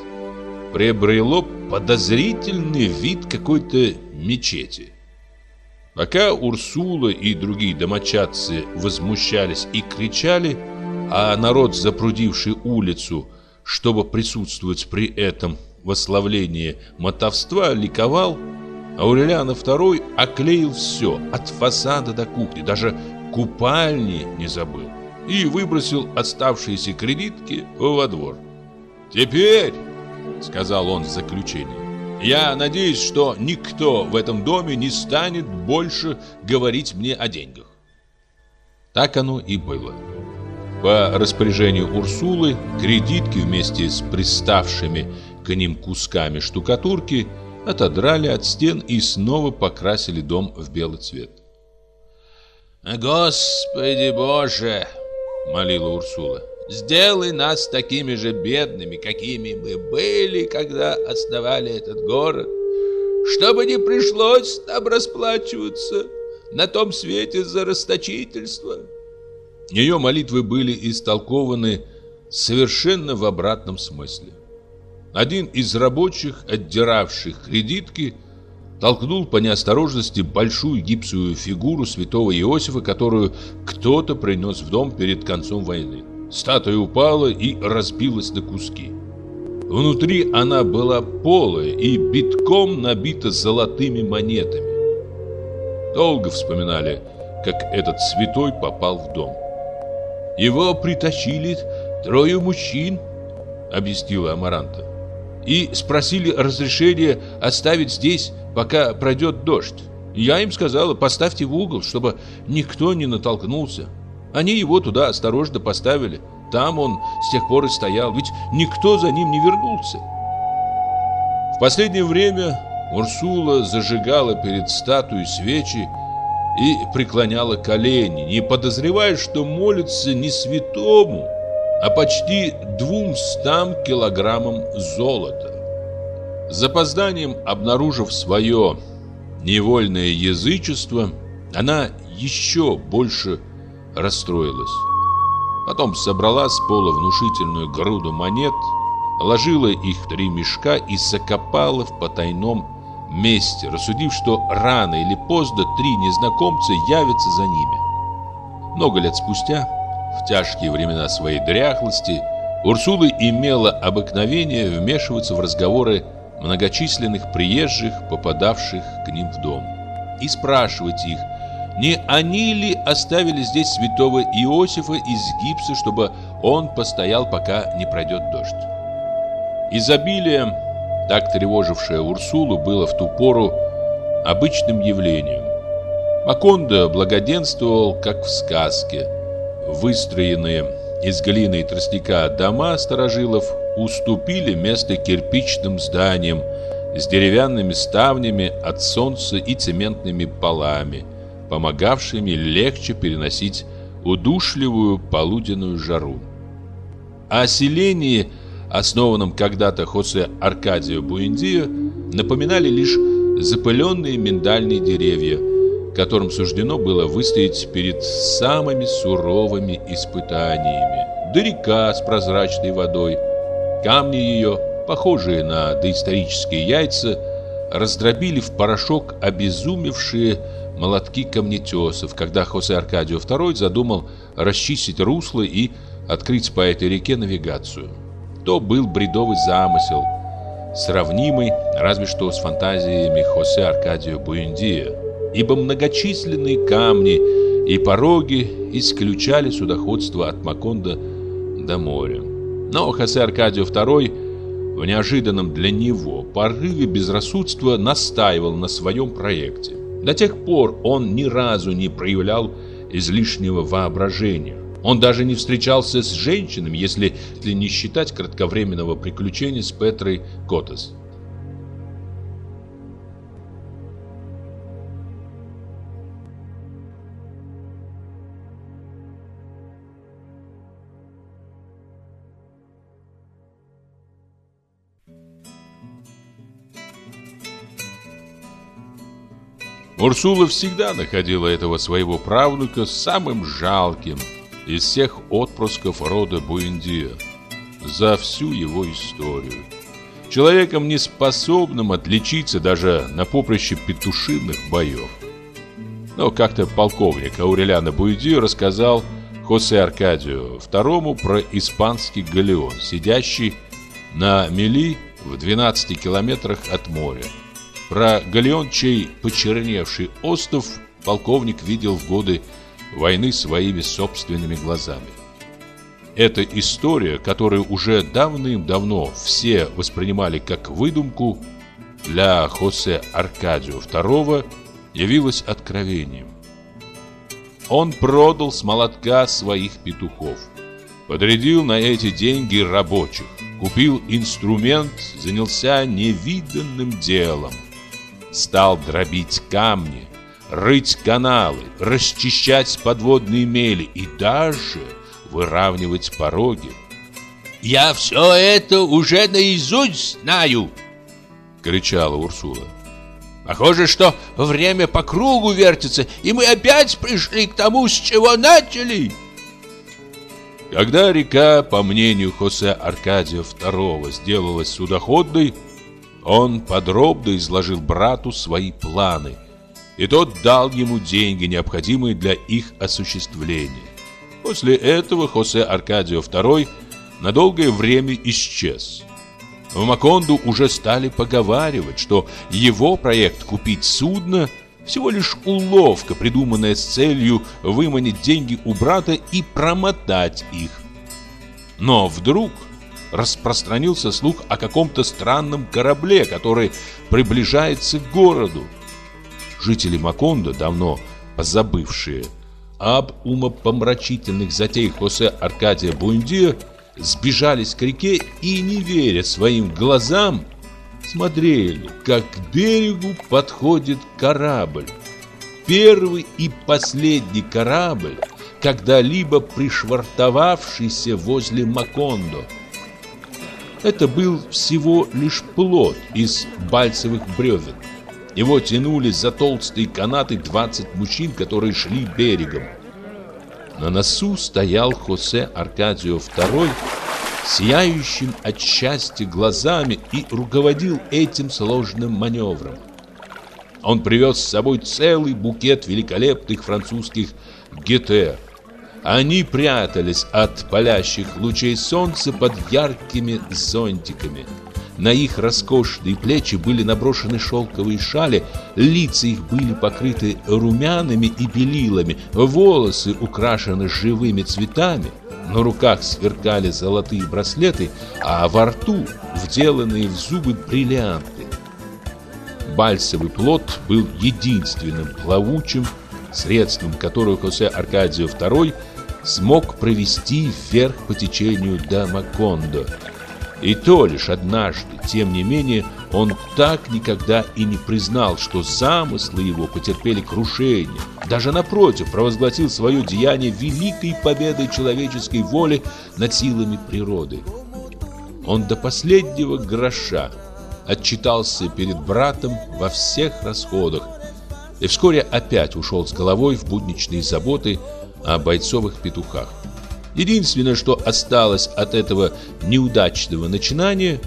приобрело подозрительный вид какой-то мечети. Пока Урсула и другие домочадцы возмущались и кричали, а народ, запрудивший улицу, чтобы присутствовать при этом в ославлении мотовства, ликовал, Аурелиана II оклеил все, от фасада до кухни, даже купальни не забыл, и выбросил оставшиеся кредитки во двор. «Теперь», сказал он в заключении. Я надеюсь, что никто в этом доме не станет больше говорить мне о деньгах. Так оно и было. По распоряжению Урсулы кредитки вместе с приставшими к ним кусками штукатурки отодрали от стен и снова покрасили дом в белый цвет. «Господи Боже!» — молила Урсула. Сделай нас такими же бедными, какими мы были, когда основали этот город, чтобы не пришлось нам расплачиваться на том свете за расточительство. Ее молитвы были истолкованы совершенно в обратном смысле. Один из рабочих, отдиравших кредитки, толкнул по неосторожности большую гипсовую фигуру святого Иосифа, которую кто-то принес в дом перед концом войны. Статуя упала и разбилась на куски. Внутри она была полая и битком набита золотыми монетами. Долго вспоминали, как этот святой попал в дом. «Его притащили трое мужчин», — объяснила Амаранта, «и спросили разрешения оставить здесь, пока пройдет дождь. Я им сказала, поставьте в угол, чтобы никто не натолкнулся. Они его туда осторожно поставили». Там он с тех пор и стоял, ведь никто за ним не вернулся. В последнее время Урсула зажигала перед статуей свечи и преклоняла колени, не подозревая, что молится не святому, а почти двумстам килограммам золота. С запозданием обнаружив свое невольное язычество, она еще больше расстроилась. Потом собрала с пола внушительную груду монет, ложила их в три мешка и закопала в потайном месте, рассудив, что рано или поздно три незнакомца явятся за ними. Много лет спустя, в тяжкие времена своей дряхлости, Урсула имела обыкновение вмешиваться в разговоры многочисленных приезжих, попадавших к ним в дом, и спрашивать их, не они ли оставили здесь святого Иосифа из гипса, чтобы он постоял, пока не пройдет дождь? Изобилие, так тревожившее Урсулу, было в ту пору обычным явлением. Макондо благоденствовал, как в сказке. Выстроенные из глины и тростника дома старожилов уступили место кирпичным зданиям с деревянными ставнями от солнца и цементными полами – помогавшими легче переносить удушливую полуденную жару. О селении, основанном когда-то Хосе Аркадио Буэндио, напоминали лишь запыленные миндальные деревья, которым суждено было выстоять перед самыми суровыми испытаниями. Да река с прозрачной водой, камни ее, похожие на доисторические яйца, раздробили в порошок обезумевшие молотки камнетесов, когда Хосе Аркадио II задумал расчистить русло и открыть по этой реке навигацию. То был бредовый замысел, сравнимый разве что с фантазиями Хосе Аркадио Буэндия, ибо многочисленные камни и пороги исключали судоходство от Маконда до моря. Но Хосе Аркадио II в неожиданном для него порыве безрассудства настаивал на своем проекте. До тех пор он ни разу не проявлял излишнего воображения. Он даже не встречался с женщинами, если не считать кратковременного приключения с Петрой Котес. Урсула всегда находила этого своего правнука самым жалким из всех отпрысков рода Буэндиа за всю его историю. Человеком, не способным отличиться даже на поприще петушиных боев. Но как-то полковник Аурелиано Буэндио рассказал Хосе Аркадио II про испанский галеон, сидящий на мели в 12 километрах от моря. Про галеон, чей почерневший остров полковник видел в годы войны своими собственными глазами. Эта история, которую уже давным-давно все воспринимали как выдумку, для Хосе Аркадио II явилась откровением. Он продал с молотка своих петухов, подрядил на эти деньги рабочих, купил инструмент, занялся невиданным делом – стал дробить камни, рыть каналы, расчищать подводные мели и даже выравнивать пороги. «Я все это уже наизусть знаю!» — кричала Урсула. «Похоже, что время по кругу вертится, и мы опять пришли к тому, с чего начали!» Когда река, по мнению Хосе Аркадия II, сделалась судоходной, он подробно изложил брату свои планы, и тот дал ему деньги, необходимые для их осуществления. После этого Хосе Аркадио II на долгое время исчез. В Маконду уже стали поговаривать, что его проект купить судно всего лишь уловка, придуманная с целью выманить деньги у брата и промотать их. Но вдруг распространился слух о каком-то странном корабле, который приближается к городу. Жители Макондо, давно позабывшие об умопомрачительных затеях Хосе Аркадия Бундия, сбежались к реке и, не веря своим глазам, смотрели, как к берегу подходит корабль. Первый и последний корабль, когда-либо пришвартовавшийся возле Макондо. Это был всего лишь плод из бальцевых бревен. Его тянули за толстые канаты 20 мужчин, которые шли берегом. На носу стоял Хосе Аркадио II, сияющим от счастья глазами и руководил этим сложным маневром. Он привез с собой целый букет великолепных французских гетер. Они прятались от палящих лучей солнца под яркими зонтиками. На их роскошные плечи были наброшены шелковые шали, лица их были покрыты румянами и белилами, волосы украшены живыми цветами, на руках сверкали золотые браслеты, а во рту вделанные в зубы бриллианты. Бальсовый плод был единственным плавучим средством, которое Хосе Аркадио II смог провести вверх по течению до Макондо – и то лишь однажды, тем не менее, он так никогда и не признал, что замыслы его потерпели крушение. Даже напротив, провозгласил свое деяние великой победой человеческой воли над силами природы. Он до последнего гроша отчитался перед братом во всех расходах и вскоре опять ушел с головой в будничные заботы о бойцовых петухах. Единственное, что осталось от этого неудачного начинания,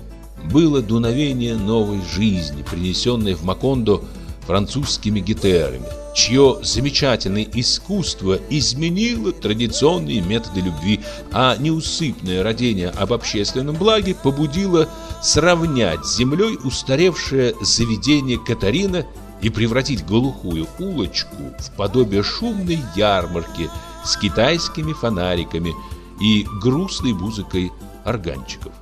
было дуновение новой жизни, принесенной в Макондо французскими гитерами, чье замечательное искусство изменило традиционные методы любви, а неусыпное родение об общественном благе побудило сравнять с землей устаревшее заведение Катарина и превратить глухую улочку в подобие шумной ярмарки – с китайскими фонариками и грустной музыкой органчиков.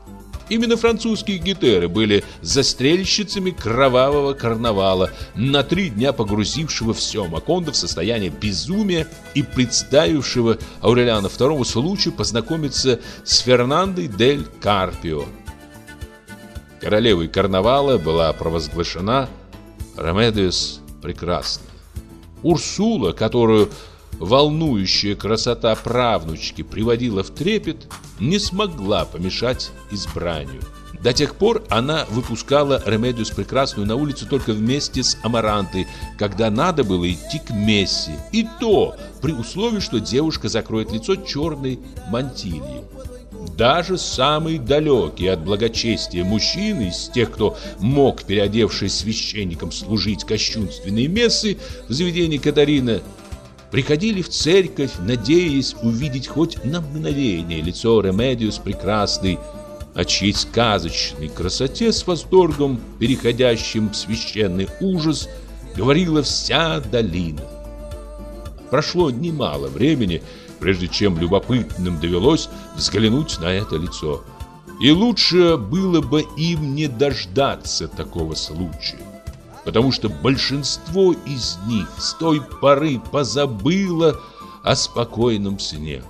Именно французские гитеры были застрельщицами кровавого карнавала, на три дня погрузившего все Макондо в состояние безумия и предоставившего Аурелиано II случай познакомиться с Фернандой дель Карпио. Королевой карнавала была провозглашена Ремедиос Прекрасная. Урсула, которую волнующая красота правнучки приводила в трепет, не смогла помешать избранию. До тех пор она выпускала Ремедиос Прекрасную на улицу только вместе с Амарантой, когда надо было идти к мессе. И то при условии, что девушка закроет лицо черной мантильей. Даже самые далекие от благочестия мужчины из тех, кто мог, переодевшись священниками, служить кощунственные мессы в заведении Катарино, приходили в церковь, надеясь увидеть хоть на мгновение лицо Ремедиос Прекрасной, о чьей сказочной красоте с восторгом, переходящим в священный ужас, говорила вся долина. Прошло немало времени, прежде чем любопытным довелось взглянуть на это лицо. И лучше было бы им не дождаться такого случая потому что большинство из них с той поры позабыло о спокойном сне.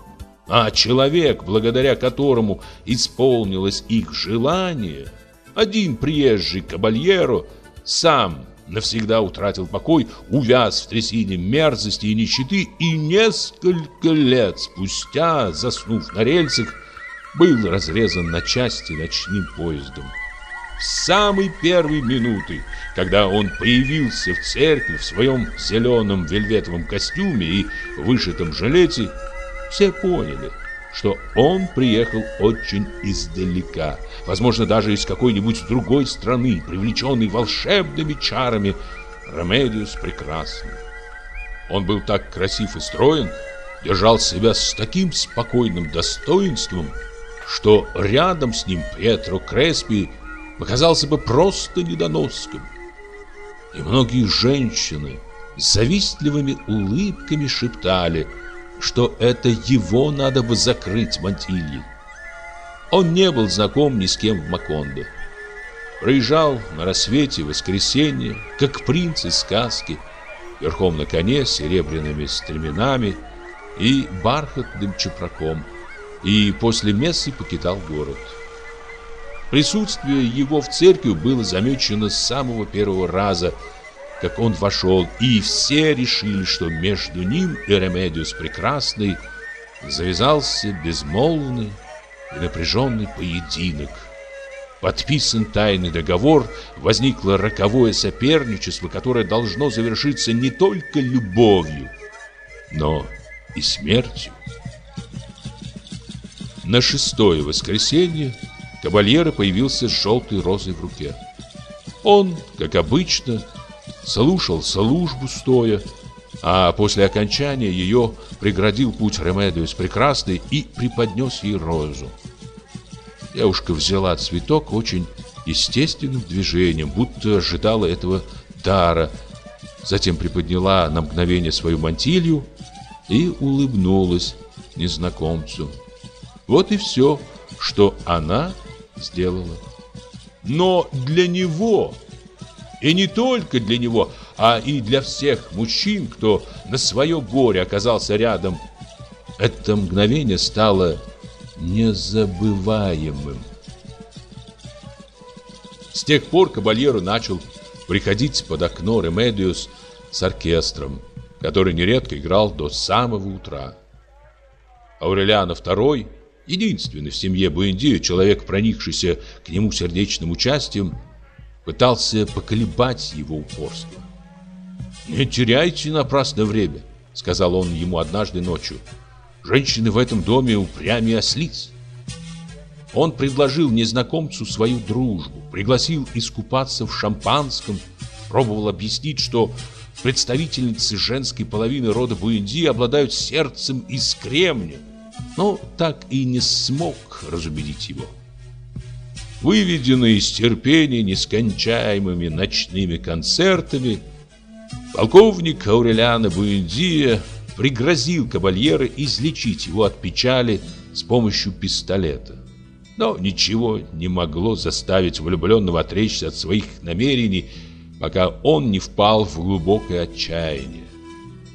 А человек, благодаря которому исполнилось их желание, один приезжий кабальеро, сам навсегда утратил покой, увяз в трясине мерзости и нищеты и несколько лет спустя, заснув на рельсах, был разрезан на части ночным поездом. С самой первой минуты, когда он появился в церкви в своем зеленом вельветовом костюме и вышитом жилете, все поняли, что он приехал очень издалека, возможно, даже из какой-нибудь другой страны, привлеченный волшебными чарами Ремедиос Прекрасной. Он был так красив и строен, держал себя с таким спокойным достоинством, что рядом с ним Пьетро Креспи показался бы просто недоноском. И многие женщины с завистливыми улыбками шептали, что это его надо бы закрыть мантильей. Он не был знаком ни с кем в Макондо. Проезжал на рассвете воскресенье, как принц из сказки, верхом на коне с серебряными стременами и бархатным чепраком, и после мессы покидал город. Присутствие его в церкви было замечено с самого первого раза, как он вошел, и все решили, что между ним и Ремедиос Прекрасной завязался безмолвный и напряженный поединок. Подписан тайный договор, возникло роковое соперничество, которое должно завершиться не только любовью, но и смертью. На шестое воскресенье кабальеро появился с желтой розой в руке. Он, как обычно, слушал службу стоя, а после окончания ее преградил путь Ремедиос Прекрасной и преподнес ей розу. Девушка взяла цветок очень естественным движением, будто ожидала этого дара, затем приподняла на мгновение свою мантилью и улыбнулась незнакомцу. Вот и все, что она сделала. Но для него, и не только для него, а и для всех мужчин, кто на свое горе оказался рядом, это мгновение стало незабываемым. С тех пор кабальеро начал приходить под окно Ремедиос с оркестром, который нередко играл до самого утра. Аурелиано II единственный в семье Буэндио человек, проникшийся к нему сердечным участием, пытался поколебать его упорство. «Не теряйте напрасно время», — сказал он ему однажды ночью. «Женщины в этом доме упрямее ослиц». Он предложил незнакомцу свою дружбу, пригласил искупаться в шампанском, пробовал объяснить, что представительницы женской половины рода Буэнди обладают сердцем из кремня, но так и не смог разубедить его. Выведенный из терпения нескончаемыми ночными концертами, полковник Аурелиано Буэндия пригрозил кабальера излечить его от печали с помощью пистолета. Но ничего не могло заставить влюбленного отречься от своих намерений, пока он не впал в глубокое отчаяние.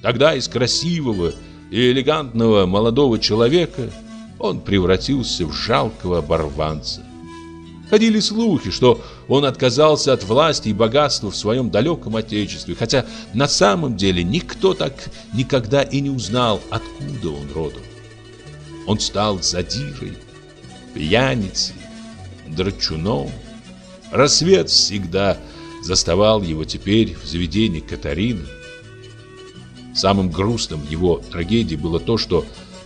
Тогда из красивого и элегантного молодого человека он превратился в жалкого оборванца. Ходили слухи, что он отказался от власти и богатства в своем далеком отечестве, хотя на самом деле никто так никогда и не узнал, откуда он родом. Он стал задирой, пьяницей, драчуном. Рассвет всегда заставал его теперь в заведении Катарино. Самым грустным в его трагедии было то, что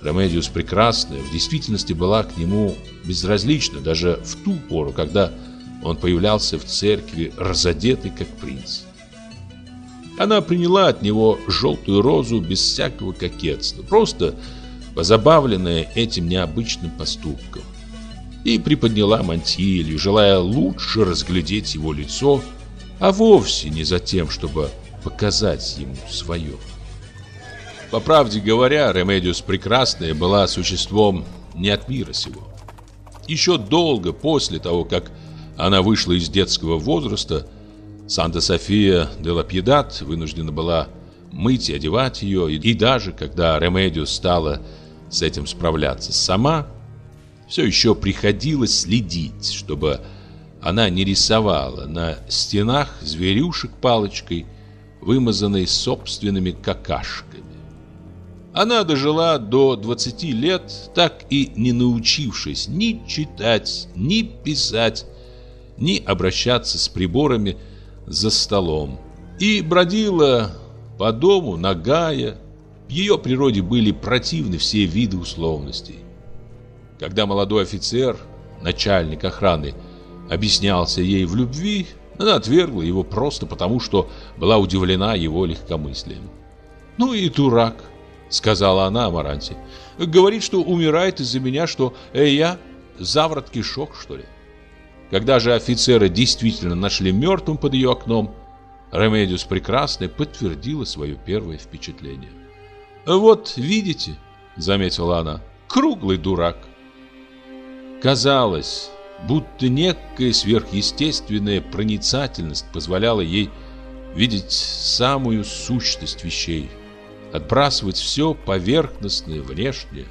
Ремедиос Прекрасная в действительности была к нему безразлична даже в ту пору, когда он появлялся в церкви разодетый как принц. Она приняла от него желтую розу без всякого кокетства, просто позабавленная этим необычным поступком. И приподняла мантилью, желая лучше разглядеть его лицо, а вовсе не затем, чтобы показать ему свое. По правде говоря, Ремедиос Прекрасная была существом не от мира сего. Еще долго после того, как она вышла из детского возраста, Санта-София де ла вынуждена была мыть и одевать ее, и даже когда Ремедиос стала с этим справляться сама, все еще приходилось следить, чтобы она не рисовала на стенах зверюшек палочкой, вымазанной собственными какашками. Она дожила до 20 лет, так и не научившись ни читать, ни писать, ни обращаться с приборами за столом. И бродила по дому нагая. В ее природе были противны все виды условностей. Когда молодой офицер, начальник охраны, объяснялся ей в любви, она отвергла его просто потому, что была удивлена его легкомыслием. Ну и дурак. Сказала она Амаранте. Говорит, что умирает из-за меня, что э, я заворот кишок, что ли. Когда же офицера действительно нашли мертвым под ее окном, Ремедиос Прекрасная подтвердила свое первое впечатление. «Вот, видите», — заметила она, — «круглый дурак». Казалось, будто некая сверхъестественная проницательность позволяла ей видеть самую сущность вещей, отбрасывать все поверхностное, внешнее.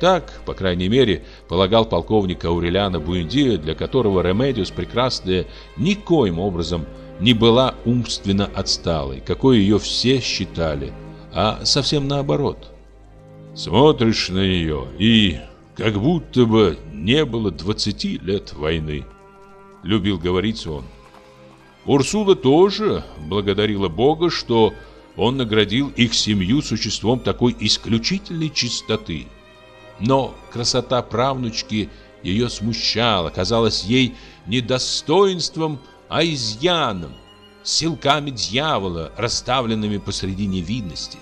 Так, по крайней мере, полагал полковник Аурелиано Буэндио, для которого Ремедиос Прекрасная никоим образом не была умственно отсталой, какой ее все считали, а совсем наоборот. Смотришь на нее и как будто бы не было 20 лет войны, любил говорить он. Урсула тоже благодарила Бога, что он наградил их семью существом такой исключительной чистоты. Но красота правнучки ее смущала, казалась ей не достоинством, а изъяном, силками дьявола, расставленными посреди невинности.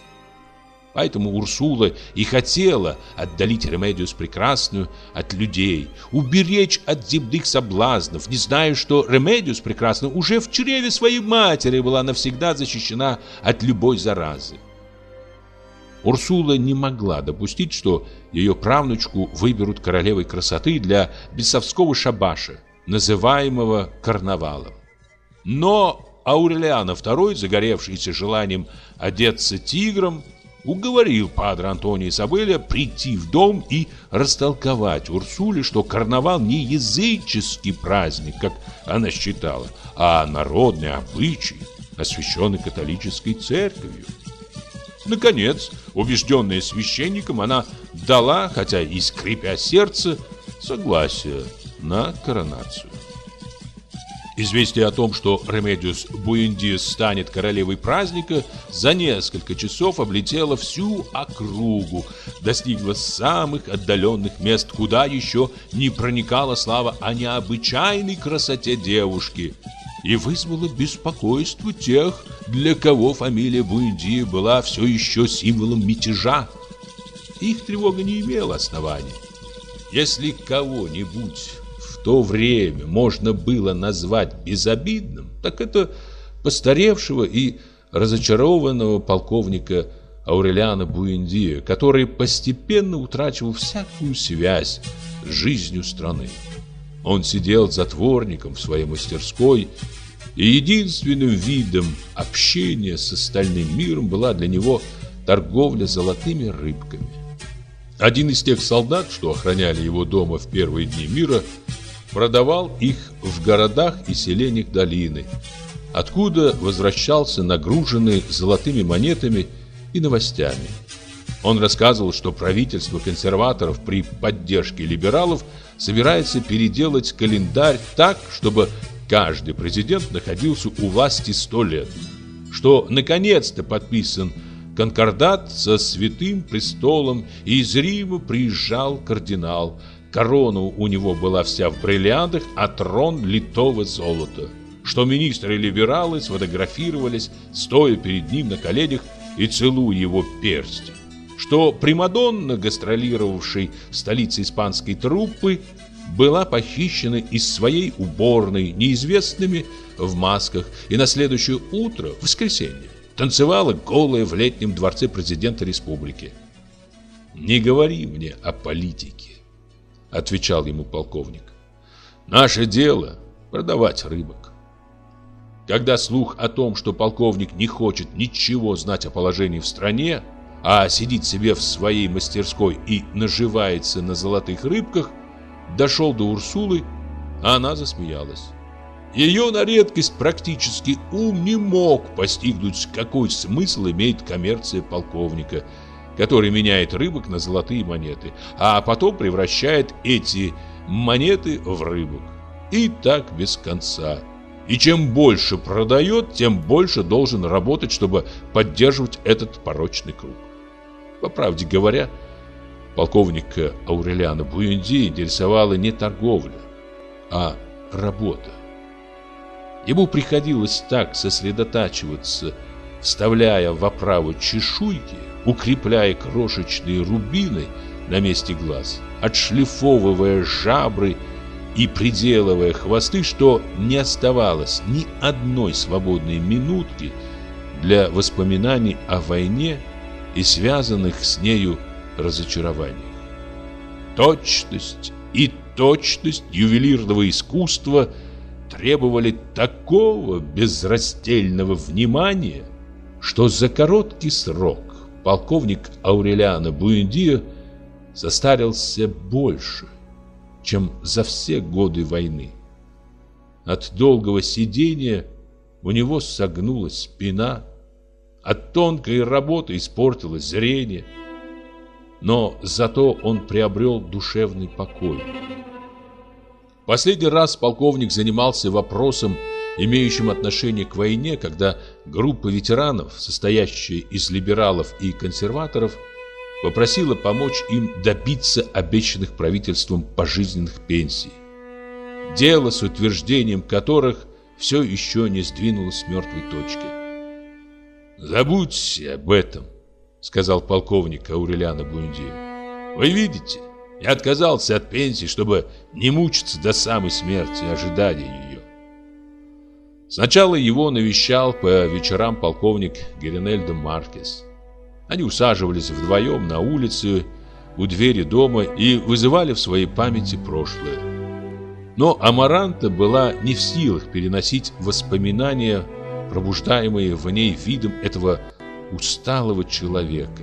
Поэтому Урсула и хотела отдалить Ремедиос Прекрасную от людей, уберечь от земных соблазнов, не зная, что Ремедиос Прекрасная уже в чреве своей матери была навсегда защищена от любой заразы. Урсула не могла допустить, что ее правнучку выберут королевой красоты для бесовского шабаша, называемого карнавалом. Но Аурелиана II, загоревшийся желанием одеться тигром, уговорил падре Антония Изабеля прийти в дом и растолковать Урсуле, что карнавал не языческий праздник, как она считала, а народный обычай, освященный католической церковью. Наконец, убежденная священником, она дала, хотя и скрепя сердце, согласие на коронацию. Известие о том, что Ремедиос Буэндиа станет королевой праздника, за несколько часов облетело всю округу, достигло самых отдаленных мест, куда еще не проникала слава о необычайной красоте девушки, и вызвало беспокойство тех, для кого фамилия Буэнди была все еще символом мятежа. Их тревога не имела оснований. Если кого-нибудь то время можно было назвать безобидным, так это постаревшего и разочарованного полковника Аурелиана Буэндия, который постепенно утрачивал всякую связь с жизнью страны. Он сидел затворником в своей мастерской, и единственным видом общения с остальным миром была для него торговля золотыми рыбками. Один из тех солдат, что охраняли его дома в первые дни мира, продавал их в городах и селениях долины, откуда возвращался нагруженный золотыми монетами и новостями. Он рассказывал, что правительство консерваторов при поддержке либералов собирается переделать календарь так, чтобы каждый президент находился у власти сто лет, что наконец-то подписан конкордат со святым престолом и из Рима приезжал кардинал – Корона у него была вся в бриллиантах, а трон литого золота. Что министры-либералы сфотографировались, стоя перед ним на коленях и целуя его перстень. Что Примадонна, гастролировавшей в столице испанской труппы, была похищена из своей уборной неизвестными в масках и на следующее утро, в воскресенье, танцевала голая в летнем дворце президента республики. Не говори мне о политике отвечал ему полковник. Наше дело продавать рыбок. Когда слух о том, что полковник не хочет ничего знать о положении в стране, а сидит себе в своей мастерской и наживается на золотых рыбках, дошел до Урсулы, а она засмеялась. Ее на редкость практически ум не мог постигнуть, какой смысл имеет коммерция полковника – который меняет рыбок на золотые монеты, а потом превращает эти монеты в рыбок. И так без конца. И чем больше продает, тем больше должен работать, чтобы поддерживать этот порочный круг. По правде говоря, полковника Аурелиана Буэнди интересовала не торговля, а работа. Ему приходилось так сосредотачиваться, вставляя в оправу чешуйки, укрепляя крошечные рубины на месте глаз, отшлифовывая жабры и приделывая хвосты, что не оставалось ни одной свободной минутки для воспоминаний о войне и связанных с нею разочарованиях. Точность и точность ювелирного искусства требовали такого безрастельного внимания, что за короткий срок полковник Аурелиано Буэндио состарился больше, чем за все годы войны. От долгого сидения у него согнулась спина, от тонкой работы испортилось зрение, но зато он приобрел душевный покой. Последний раз полковник занимался вопросом, имеющим отношение к войне, когда группа ветеранов, состоящая из либералов и консерваторов, попросила помочь им добиться обещанных правительством пожизненных пенсий. Дело с утверждением которых все еще не сдвинулось с мертвой точки. «Забудьте об этом», — сказал полковник Аурелиано Бундио. «Вы видите, я отказался от пенсии, чтобы не мучиться до самой смерти, ожидания ее». Сначала его навещал по вечерам полковник Геринельдо Маркес. Они усаживались вдвоем на улице у двери дома и вызывали в своей памяти прошлое. Но Амаранта была не в силах переносить воспоминания, пробуждаемые в ней видом этого усталого человека.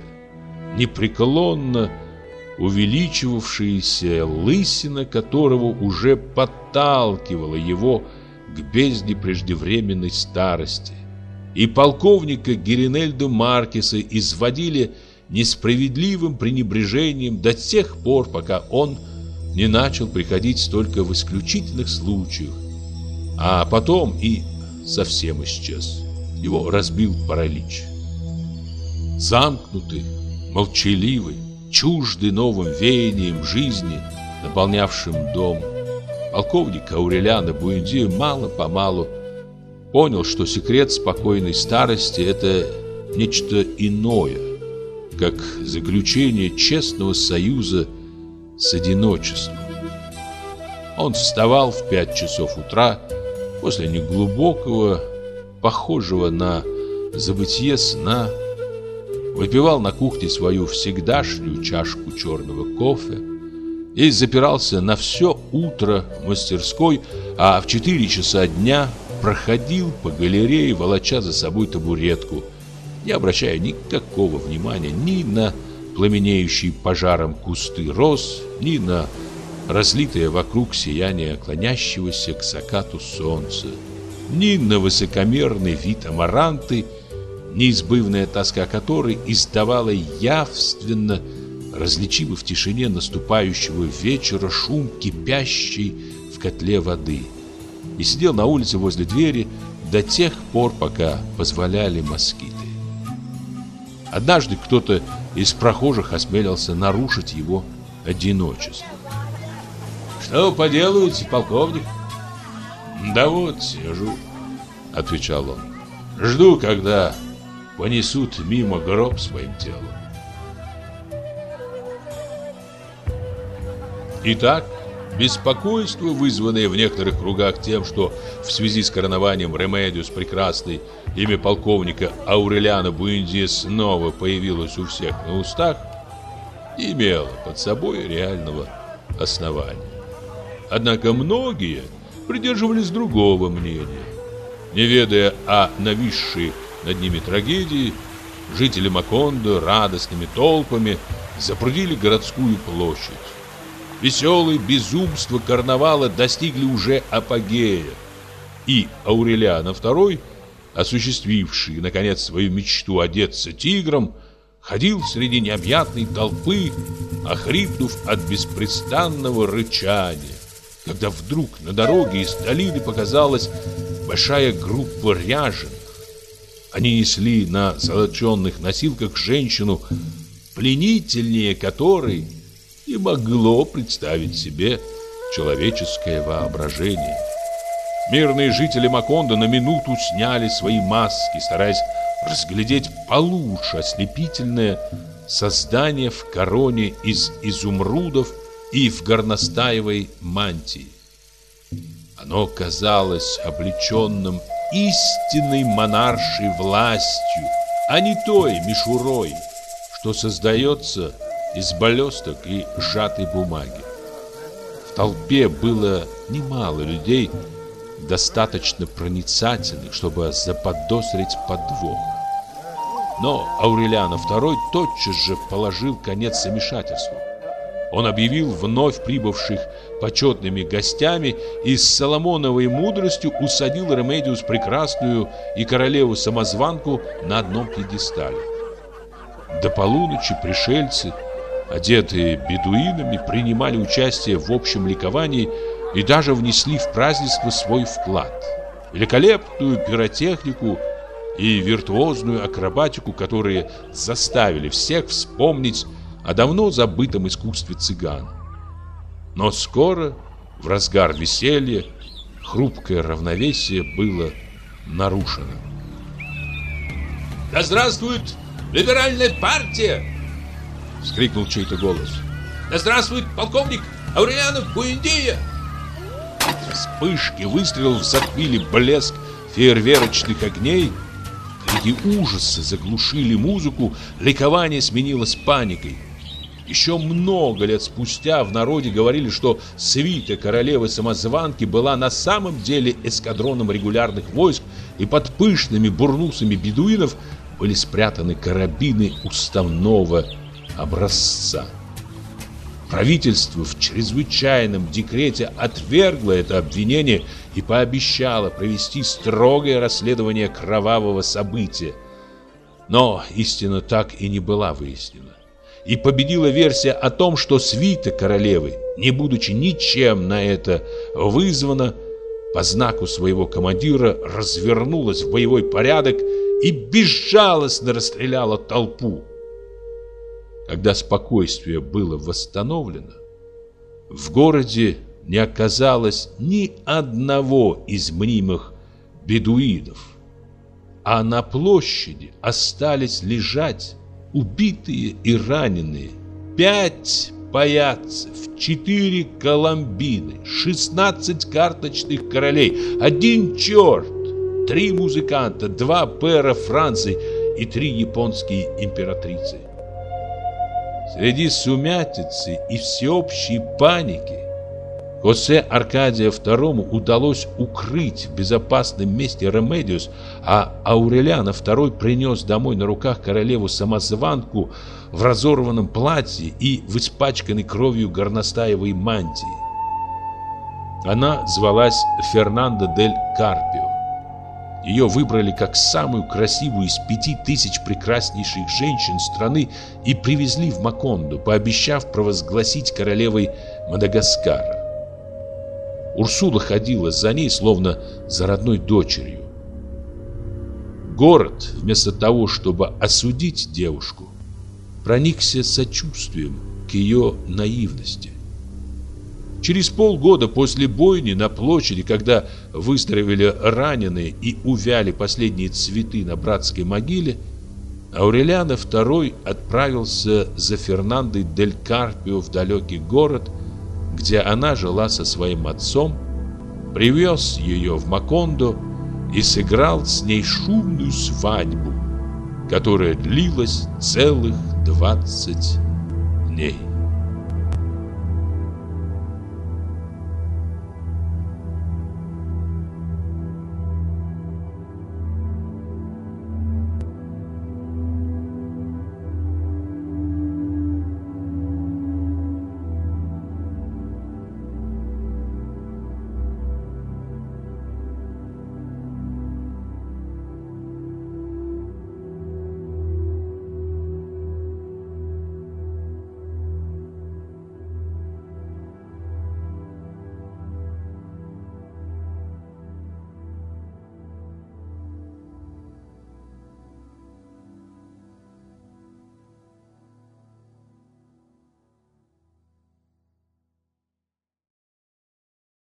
Непреклонно увеличивавшаяся лысина которого уже подталкивала его к бездне преждевременной старости и полковника Геринельду Маркеса изводили несправедливым пренебрежением до тех пор, пока он не начал приходить только в исключительных случаях, а потом и совсем исчез. Его разбил паралич. Замкнутый, молчаливый, чуждый новым веянием жизни, наполнявшим дом, полковник Аурелиана Буэндио мало-помалу понял, что секрет спокойной старости – это нечто иное, как заключение честного союза с одиночеством. Он вставал в пять часов утра после неглубокого, похожего на забытье сна, выпивал на кухне свою всегдашнюю чашку черного кофе и запирался на все утро в мастерской, а в четыре часа дня – проходил по галерее, волоча за собой табуретку, не обращая никакого внимания ни на пламенеющие пожаром кусты роз, ни на разлитое вокруг сияние клонящегося к закату солнца, ни на высокомерный вид амаранты, неизбывная тоска которой издавала явственно различимый в тишине наступающего вечера шум кипящей в котле воды – и сидел на улице возле двери до тех пор, пока позволяли москиты. Однажды кто-то из прохожих осмелился нарушить его одиночество. «Что вы поделываете, полковник?» «Да вот сижу», — отвечал он. «Жду, когда понесут мимо гроб с моим телом». Итак, Беспокойство, вызванное в некоторых кругах тем, что в связи с коронованием Ремедиос Прекрасной имя полковника Аурелиана Буэндия снова появилось у всех на устах, имело под собой реального основания. Однако многие придерживались другого мнения. Не ведая о нависшей над ними трагедии, жители Макондо радостными толпами запрудили городскую площадь. Веселые безумства карнавала достигли уже апогея. И Аурелиана II, осуществивший, наконец, свою мечту одеться тигром, ходил среди необъятной толпы, охрипнув от беспрестанного рычания. Когда вдруг на дороге из долины показалась большая группа ряженых. Они несли на золоченных носилках женщину, пленительнее которой не могло представить себе человеческое воображение. Мирные жители Макондо на минуту сняли свои маски, стараясь разглядеть получше ослепительное создание в короне из изумрудов и в горностаевой мантии. Оно казалось облеченным истинной монаршей властью, а не той мишурой, что создается из блесток и жатой бумаги. В толпе было немало людей, достаточно проницательных, чтобы заподозрить подвох. Но Аурелиано II тотчас же положил конец замешательству. Он объявил вновь прибывших почетными гостями и с Соломоновой мудростью усадил Ремедиос Прекрасную и королеву-самозванку на одном пьедестале. До полуночи пришельцы, одетые бедуинами, принимали участие в общем ликовании и даже внесли в празднество свой вклад. Великолепную пиротехнику и виртуозную акробатику, которые заставили всех вспомнить о давно забытом искусстве цыган. Но скоро, в разгар веселья, хрупкое равновесие было нарушено. «Да здравствует либеральная партия!» — вскрикнул чей-то голос. «Да здравствует полковник Аурелианов Буэндия!» Вспышки выстрелов затмили блеск фейерверочных огней. Эти ужасы заглушили музыку, ликование сменилось паникой. Еще много лет спустя в народе говорили, что свита королевы-самозванки была на самом деле эскадроном регулярных войск, и под пышными бурнусами бедуинов были спрятаны карабины уставного образца. Правительство в чрезвычайном декрете отвергло это обвинение и пообещало провести строгое расследование кровавого события. Но истина так и не была выяснена и победила версия о том, что свита королевы, не будучи ничем на это вызвана, по знаку своего командира развернулась в боевой порядок и безжалостно расстреляла толпу. Когда спокойствие было восстановлено, в городе не оказалось ни одного из мнимых бедуинов, а на площади остались лежать убитые и раненые, пять паяцев, четыре коломбины, шестнадцать карточных королей, один черт, три музыканта, два пэра Франции и три японские императрицы. Среди сумятицы и всеобщей паники Хосе Аркадио II удалось укрыть в безопасном месте Ремедиос, а Аурелиано II принес домой на руках королеву-самозванку в разорванном платье и в испачканной кровью горностаевой мантии. Она звалась Фернандо дель Карпио. Ее выбрали как самую красивую из пяти тысяч прекраснейших женщин страны и привезли в Макондо, пообещав провозгласить королевой Мадагаскара. Урсула ходила за ней, словно за родной дочерью. Город, вместо того, чтобы осудить девушку, проникся сочувствием к ее наивности. Через полгода после бойни на площади, когда выстроили раненые и увяли последние цветы на братской могиле, Аурелиана II отправился за Фернандой дель Карпио в далекий город, где она жила со своим отцом, привез ее в Макондо и сыграл с ней шумную свадьбу, которая длилась целых 20 дней.